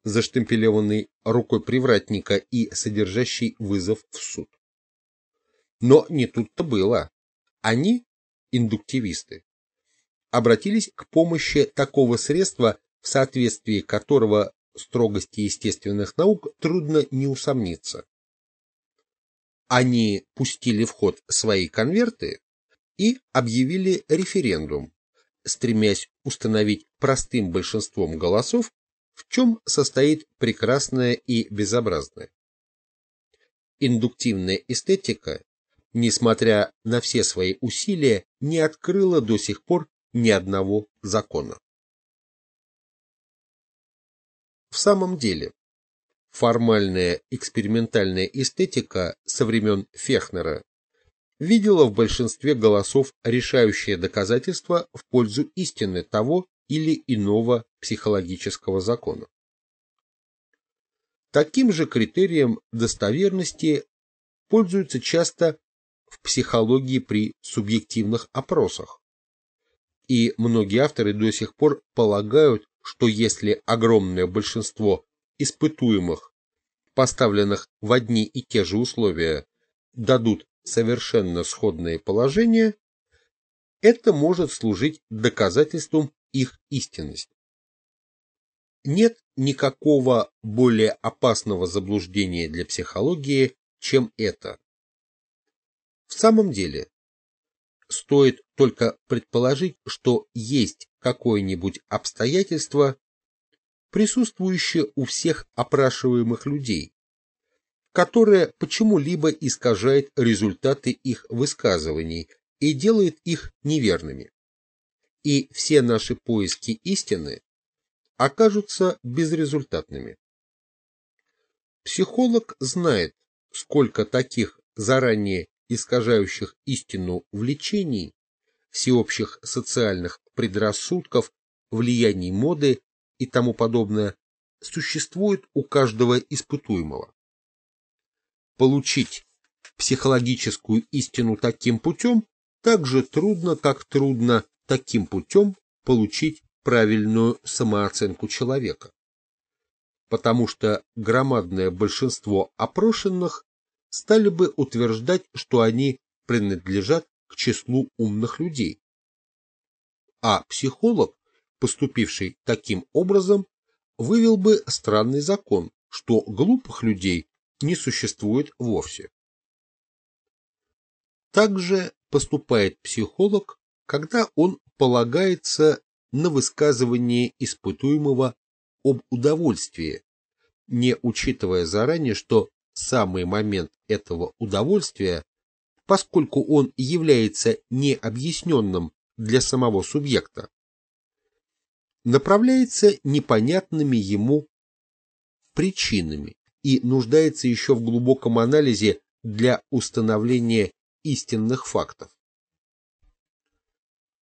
заштемпелеванный рукой привратника и содержащий вызов в суд. Но не тут-то было. Они, индуктивисты, обратились к помощи такого средства, в соответствии которого строгости естественных наук трудно не усомниться. Они пустили в ход свои конверты и объявили референдум, стремясь установить простым большинством голосов, в чем состоит прекрасное и безобразное. Индуктивная эстетика, несмотря на все свои усилия, не открыла до сих пор ни одного закона. В самом деле, формальная экспериментальная эстетика со времен Фехнера видела в большинстве голосов решающее доказательство в пользу истины того или иного психологического закона. Таким же критерием достоверности пользуются часто в психологии при субъективных опросах. И многие авторы до сих пор полагают, что если огромное большинство испытуемых, поставленных в одни и те же условия, дадут совершенно сходные положения, это может служить доказательством их истинности. Нет никакого более опасного заблуждения для психологии, чем это. В самом деле, стоит только предположить, что есть какое-нибудь обстоятельство, присутствующее у всех опрашиваемых людей, которое почему-либо искажает результаты их высказываний и делает их неверными. И все наши поиски истины окажутся безрезультатными. Психолог знает, сколько таких заранее искажающих истину влечений, всеобщих социальных предрассудков, влияний моды и тому подобное существует у каждого испытуемого. Получить психологическую истину таким путем так же трудно, как трудно таким путем получить правильную самооценку человека. Потому что громадное большинство опрошенных стали бы утверждать, что они принадлежат к числу умных людей. А психолог, поступивший таким образом, вывел бы странный закон, что глупых людей не существует вовсе. Также поступает психолог, когда он полагается на высказывание испытуемого об удовольствии, не учитывая заранее, что самый момент этого удовольствия, поскольку он является необъясненным для самого субъекта, направляется непонятными ему причинами и нуждается еще в глубоком анализе для установления истинных фактов.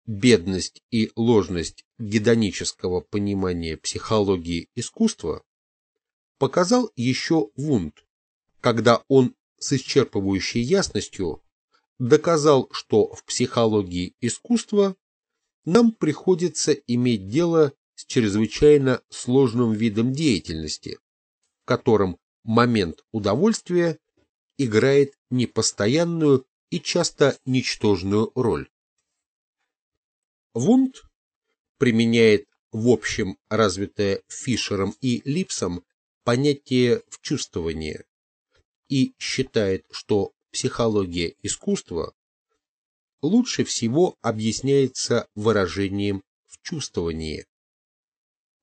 Бедность и ложность гедонического понимания психологии искусства показал еще Вунд, когда он с исчерпывающей ясностью доказал, что в психологии искусства нам приходится иметь дело с чрезвычайно сложным видом деятельности, в котором момент удовольствия играет непостоянную и часто ничтожную роль. Вунд применяет в общем развитое Фишером и Липсом понятие вчувствования и считает, что психология искусства лучше всего объясняется выражением вчувствование,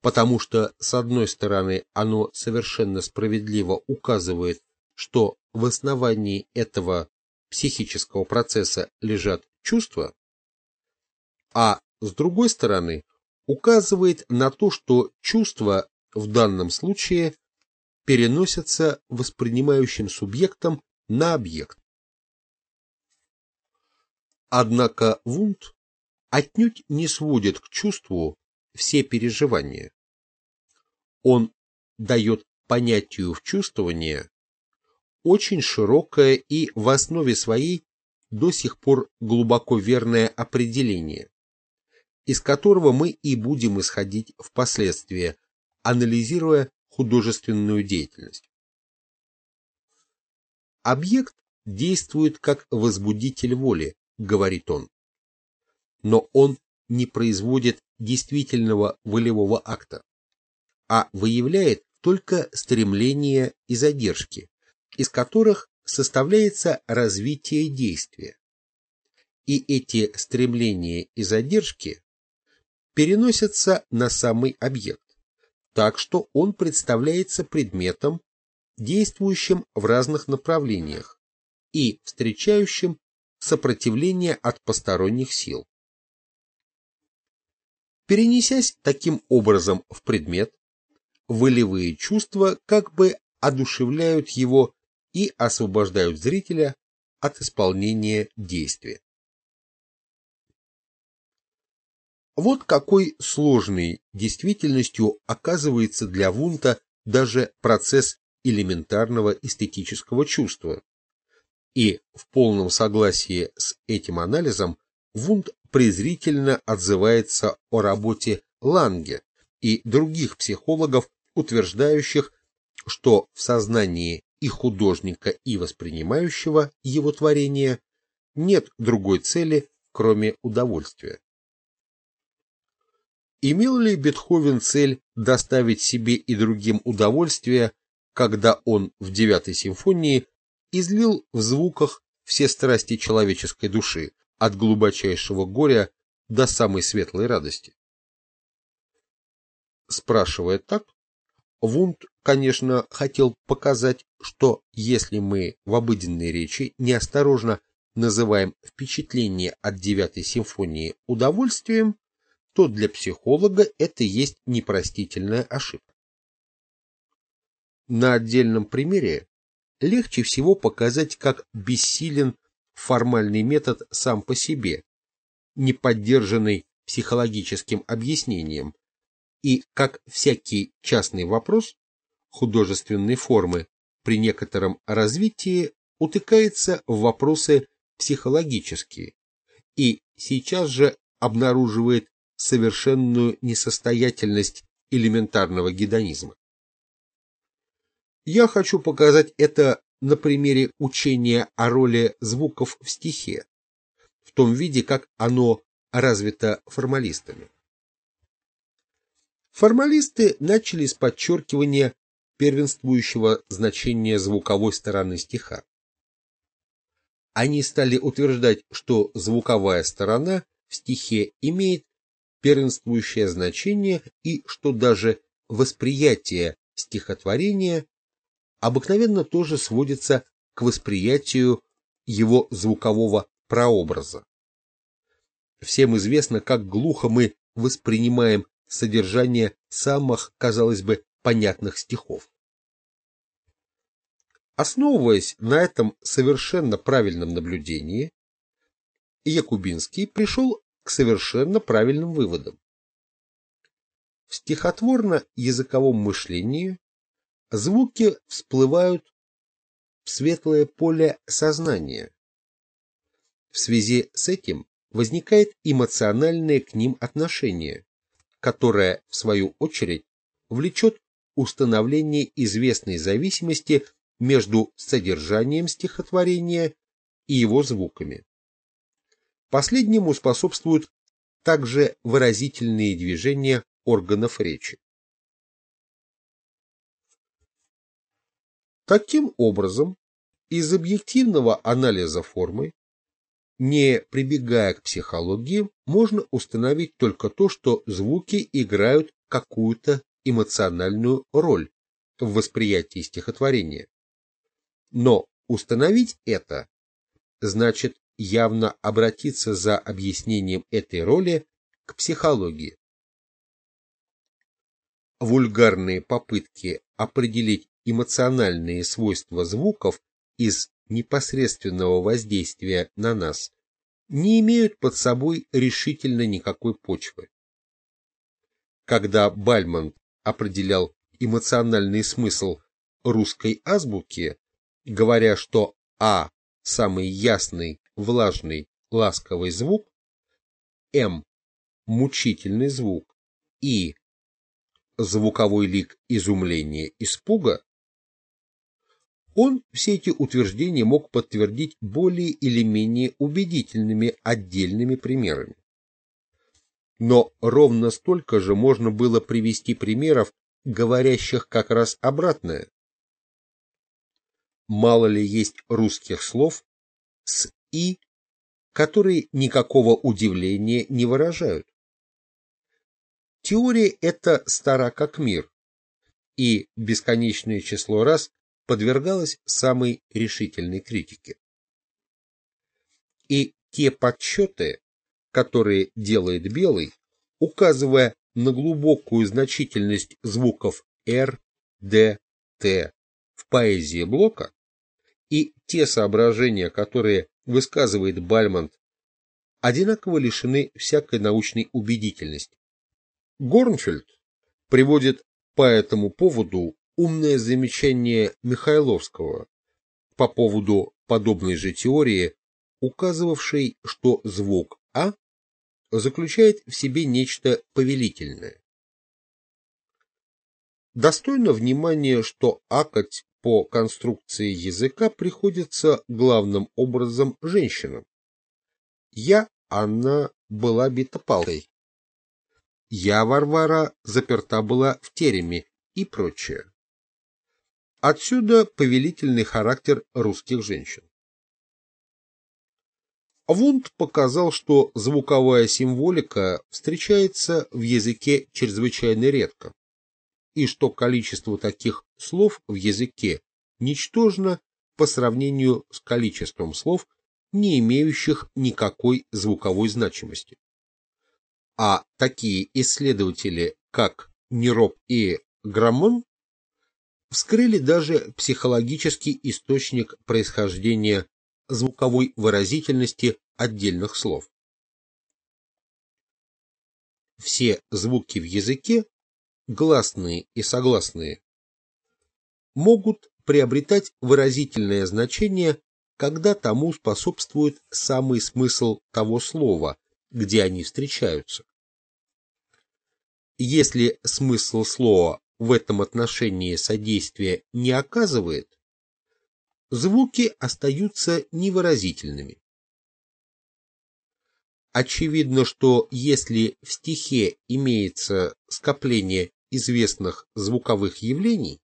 потому что, с одной стороны, оно совершенно справедливо указывает, что в основании этого психического процесса лежат чувства, а с другой стороны, указывает на то, что чувства в данном случае переносятся воспринимающим субъектом на объект. Однако Вунд отнюдь не сводит к чувству все переживания. Он дает понятию вчувствования очень широкое и в основе своей до сих пор глубоко верное определение, из которого мы и будем исходить впоследствии, анализируя художественную деятельность. Объект действует как возбудитель воли, говорит он. Но он не производит действительного волевого акта, а выявляет только стремления и задержки, из которых составляется развитие действия. И эти стремления и задержки переносятся на самый объект, так что он представляется предметом, действующим в разных направлениях и встречающим сопротивление от посторонних сил. Перенесясь таким образом в предмет, волевые чувства как бы одушевляют его и освобождают зрителя от исполнения действия. Вот какой сложной действительностью оказывается для Вунта даже процесс элементарного эстетического чувства, и в полном согласии с этим анализом Вунд презрительно отзывается о работе Ланге и других психологов, утверждающих, что в сознании и художника, и воспринимающего его творения нет другой цели, кроме удовольствия. Имел ли Бетховен цель доставить себе и другим удовольствие, когда он в девятой симфонии излил в звуках все страсти человеческой души, от глубочайшего горя до самой светлой радости. Спрашивая так, Вунд, конечно, хотел показать, что если мы в обыденной речи неосторожно называем впечатление от девятой симфонии удовольствием, то для психолога это есть непростительная ошибка. На отдельном примере легче всего показать, как бессилен формальный метод сам по себе, не поддержанный психологическим объяснением, и как всякий частный вопрос художественной формы при некотором развитии утыкается в вопросы психологические и сейчас же обнаруживает совершенную несостоятельность элементарного гедонизма. Я хочу показать это на примере учения о роли звуков в стихе, в том виде, как оно развито формалистами. Формалисты начали с подчеркивания первенствующего значения звуковой стороны стиха. они стали утверждать, что звуковая сторона в стихе имеет первенствующее значение и что даже восприятие стихотворения обыкновенно тоже сводится к восприятию его звукового прообраза. Всем известно, как глухо мы воспринимаем содержание самых, казалось бы, понятных стихов. Основываясь на этом совершенно правильном наблюдении, Якубинский пришел к совершенно правильным выводам. В стихотворно-языковом мышлении звуки всплывают в светлое поле сознания. В связи с этим возникает эмоциональное к ним отношение, которое, в свою очередь, влечет установление известной зависимости между содержанием стихотворения и его звуками. Последнему способствуют также выразительные движения органов речи. Таким образом, из объективного анализа формы, не прибегая к психологии, можно установить только то, что звуки играют какую-то эмоциональную роль в восприятии стихотворения. Но установить это значит явно обратиться за объяснением этой роли к психологии. Вульгарные попытки определить эмоциональные свойства звуков из непосредственного воздействия на нас не имеют под собой решительно никакой почвы. Когда Бальмонт определял эмоциональный смысл русской азбуки, говоря, что А – самый ясный, влажный, ласковый звук, М – мучительный звук и звуковой лик изумления, испуга, он все эти утверждения мог подтвердить более или менее убедительными отдельными примерами. Но ровно столько же можно было привести примеров, говорящих как раз обратное. Мало ли есть русских слов с «и», которые никакого удивления не выражают. Теория эта стара как мир, и бесконечное число раз подвергалась самой решительной критике. И те подсчеты, которые делает Белый, указывая на глубокую значительность звуков «р», «д», «т» в поэзии Блока, и те соображения, которые высказывает Бальмонт, одинаково лишены всякой научной убедительности. Горнфельд приводит по этому поводу умное замечание Михайловского по поводу подобной же теории, указывавшей, что звук «а» заключает в себе нечто повелительное. Достойно внимания, что акать по конструкции языка приходится главным образом женщинам. Я, Анна, была бита палкой. Я, Варвара, заперта была в тереме и прочее. Отсюда повелительный характер русских женщин. Вунд показал, что звуковая символика встречается в языке чрезвычайно редко, и что количество таких слов в языке ничтожно по сравнению с количеством слов, не имеющих никакой звуковой значимости. А такие исследователи, как Нероп и Граммон, вскрыли даже психологический источник происхождения звуковой выразительности отдельных слов. Все звуки в языке, гласные и согласные, могут приобретать выразительное значение, когда тому способствует самый смысл того слова, где они встречаются. Если смысл слова в этом отношении содействия не оказывает, звуки остаются невыразительными. Очевидно, что если в стихе имеется скопление известных звуковых явлений,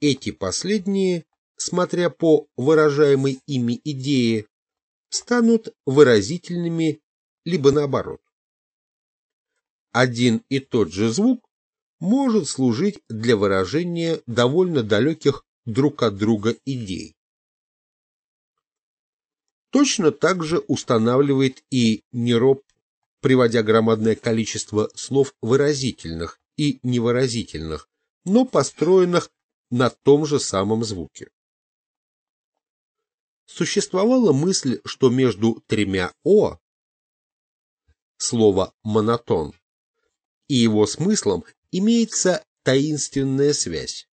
эти последние смотря по выражаемой ими идее, станут выразительными, либо наоборот. Один и тот же звук может служить для выражения довольно далеких друг от друга идей. Точно так же устанавливает и Нероп, приводя громадное количество слов выразительных и невыразительных, но построенных на том же самом звуке. Существовала мысль, что между тремя «о» слово «монотон» и его смыслом имеется таинственная связь.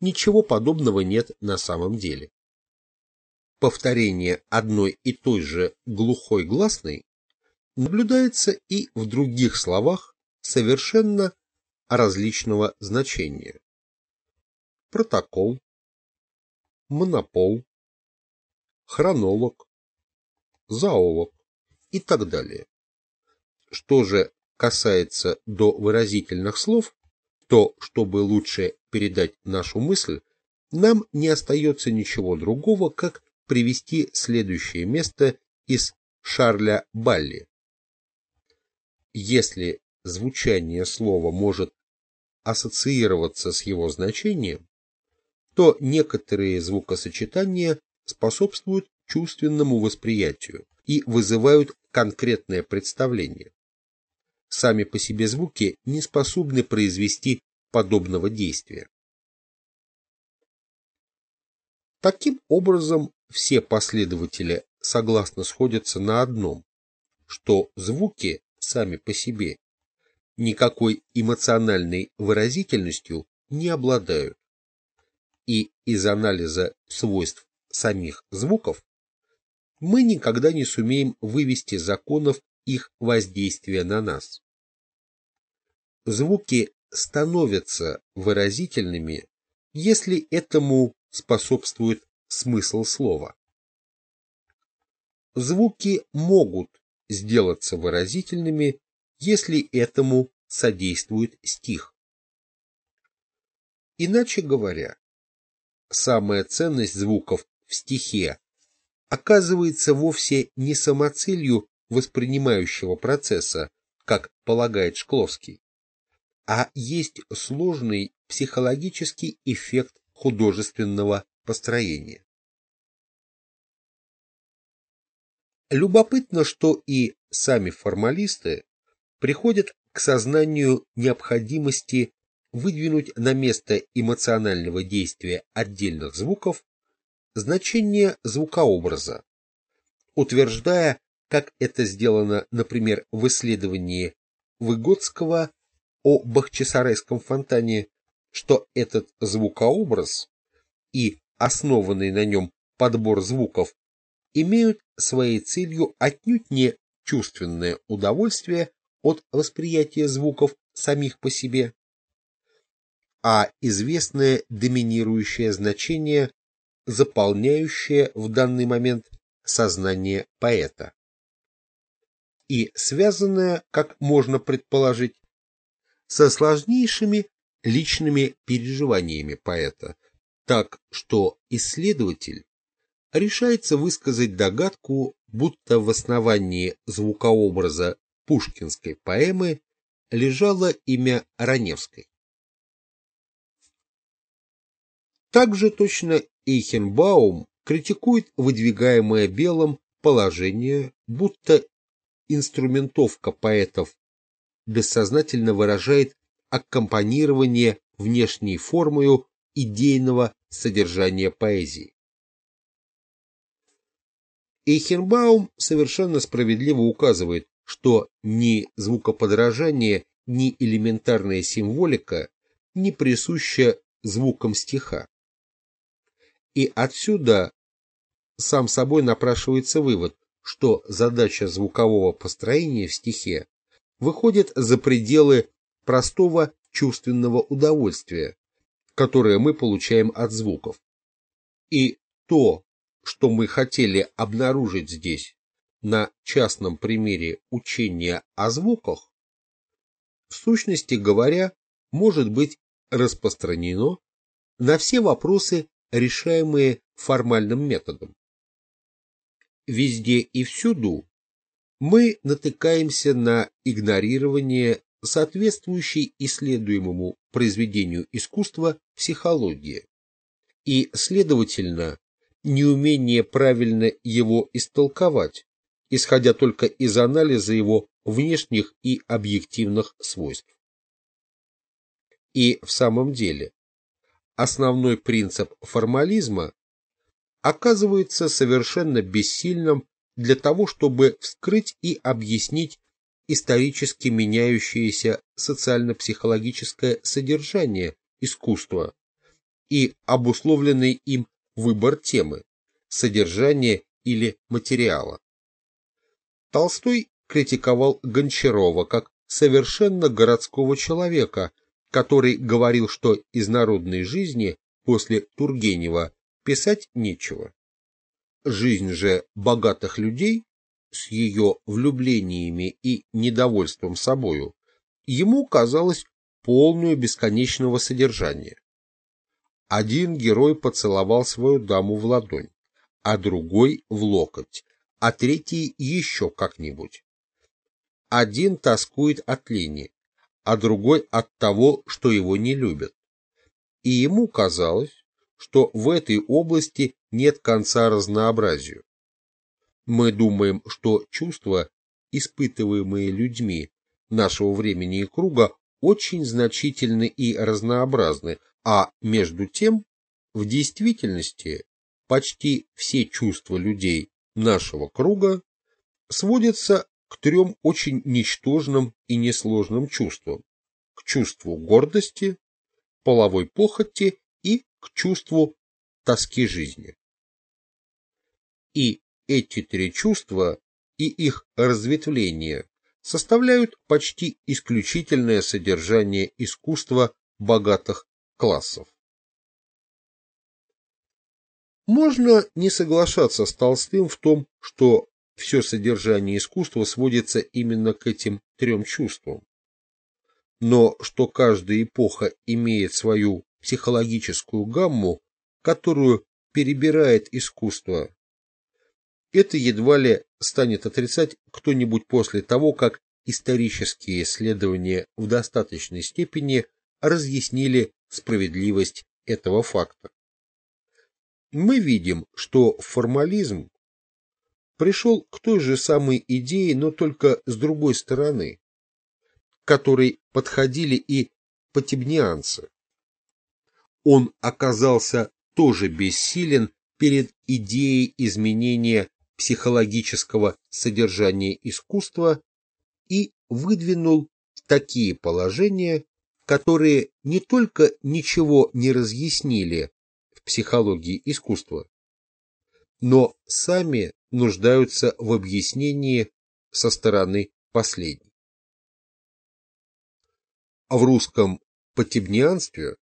Ничего подобного нет на самом деле. Повторение одной и той же глухой гласной наблюдается и в других словах совершенно различного значения. Протокол, монопол, хронолог, зоолог и так далее. Что же касается до выразительных слов, то, чтобы лучше передать нашу мысль, нам не остается ничего другого, как привести следующее место из Шарля Балли. Если звучание слова может ассоциироваться с его значением, то некоторые звукосочетания способствуют чувственному восприятию и вызывают конкретное представление сами по себе звуки не способны произвести подобного действия. Таким образом, все последователи согласно сходятся на одном, что звуки сами по себе никакой эмоциональной выразительностью не обладают. И из анализа свойств самих звуков мы никогда не сумеем вывести законов их воздействия на нас. Звуки становятся выразительными, если этому способствует смысл слова. Звуки могут сделаться выразительными, если этому содействует стих. Иначе говоря, самая ценность звуков в стихе оказывается вовсе не самоцелью воспринимающего процесса, как полагает Шкловский, а есть сложный психологический эффект художественного построения. Любопытно, что и сами формалисты приходят к сознанию необходимости выдвинуть на место эмоционального действия отдельных звуков значение звукообраза, утверждая, как это сделано, например, в исследовании Выгодского о Бахчисарайском фонтане, что этот звукообраз и основанный на нем подбор звуков имеют своей целью отнюдь не чувственное удовольствие от восприятия звуков самих по себе, а известное доминирующее значение, заполняющее в данный момент сознание поэта и связанная, как можно предположить, со сложнейшими личными переживаниями поэта, так что исследователь решается высказать догадку, будто в основании звукообраза пушкинской поэмы лежало имя Раневской. Также точно Эйхенбаум критикует выдвигаемое Белым положение, будто инструментовка поэтов бессознательно выражает аккомпанирование внешней формою идейного содержания поэзии. Эйхенбаум совершенно справедливо указывает, что ни звукоподражание, ни элементарная символика не присуща звукам стиха. И отсюда сам собой напрашивается вывод, что задача звукового построения в стихе выходит за пределы простого чувственного удовольствия, которое мы получаем от звуков. И то, что мы хотели обнаружить здесь на частном примере учения о звуках, в сущности говоря, может быть распространено на все вопросы решаемые формальным методом. Везде и всюду мы натыкаемся на игнорирование соответствующей исследуемому произведению искусства психологии и, следовательно, неумение правильно его истолковать, исходя только из анализа его внешних и объективных свойств. И в самом деле, основной принцип формализма оказывается совершенно бессильным для того, чтобы вскрыть и объяснить исторически меняющееся социально-психологическое содержание искусства и обусловленный им выбор темы, содержания или материала. Толстой критиковал Гончарова как совершенно городского человека, который говорил, что из народной жизни после Тургенева писать нечего. Жизнь же богатых людей с ее влюблениями и недовольством собою ему казалась полную бесконечного содержания. Один герой поцеловал свою даму в ладонь, а другой в локоть, а третий еще как-нибудь. Один тоскует от лени, а другой от того, что его не любят. И ему казалось, что в этой области нет конца разнообразию. Мы думаем, что чувства, испытываемые людьми нашего времени и круга, очень значительны и разнообразны, а между тем, в действительности, почти все чувства людей нашего круга сводятся к трем очень ничтожным и несложным чувствам. К чувству гордости, половой похоти к чувству тоски жизни. И эти три чувства и их разветвления составляют почти исключительное содержание искусства богатых классов. Можно не соглашаться с Толстым в том, что все содержание искусства сводится именно к этим трем чувствам. Но что каждая эпоха имеет свою психологическую гамму, которую перебирает искусство, это едва ли станет отрицать кто-нибудь после того, как исторические исследования в достаточной степени разъяснили справедливость этого факта. Мы видим, что формализм пришел к той же самой идее, но только с другой стороны, к которой подходили и потебнианцы. Он оказался тоже бессилен перед идеей изменения психологического содержания искусства и выдвинул такие положения, которые не только ничего не разъяснили в психологии искусства, но сами нуждаются в объяснении со стороны последней. А в русском потебнианстве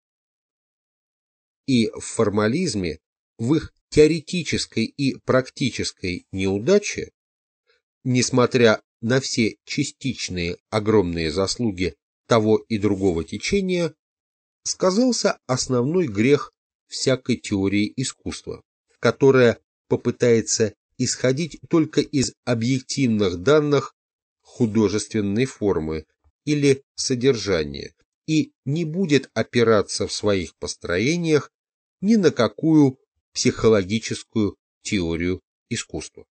и в формализме, в их теоретической и практической неудаче, несмотря на все частичные огромные заслуги того и другого течения сказался основной грех всякой теории искусства, которая попытается исходить только из объективных данных художественной формы или содержания и не будет опираться в своих построениях ни на какую психологическую теорию искусства.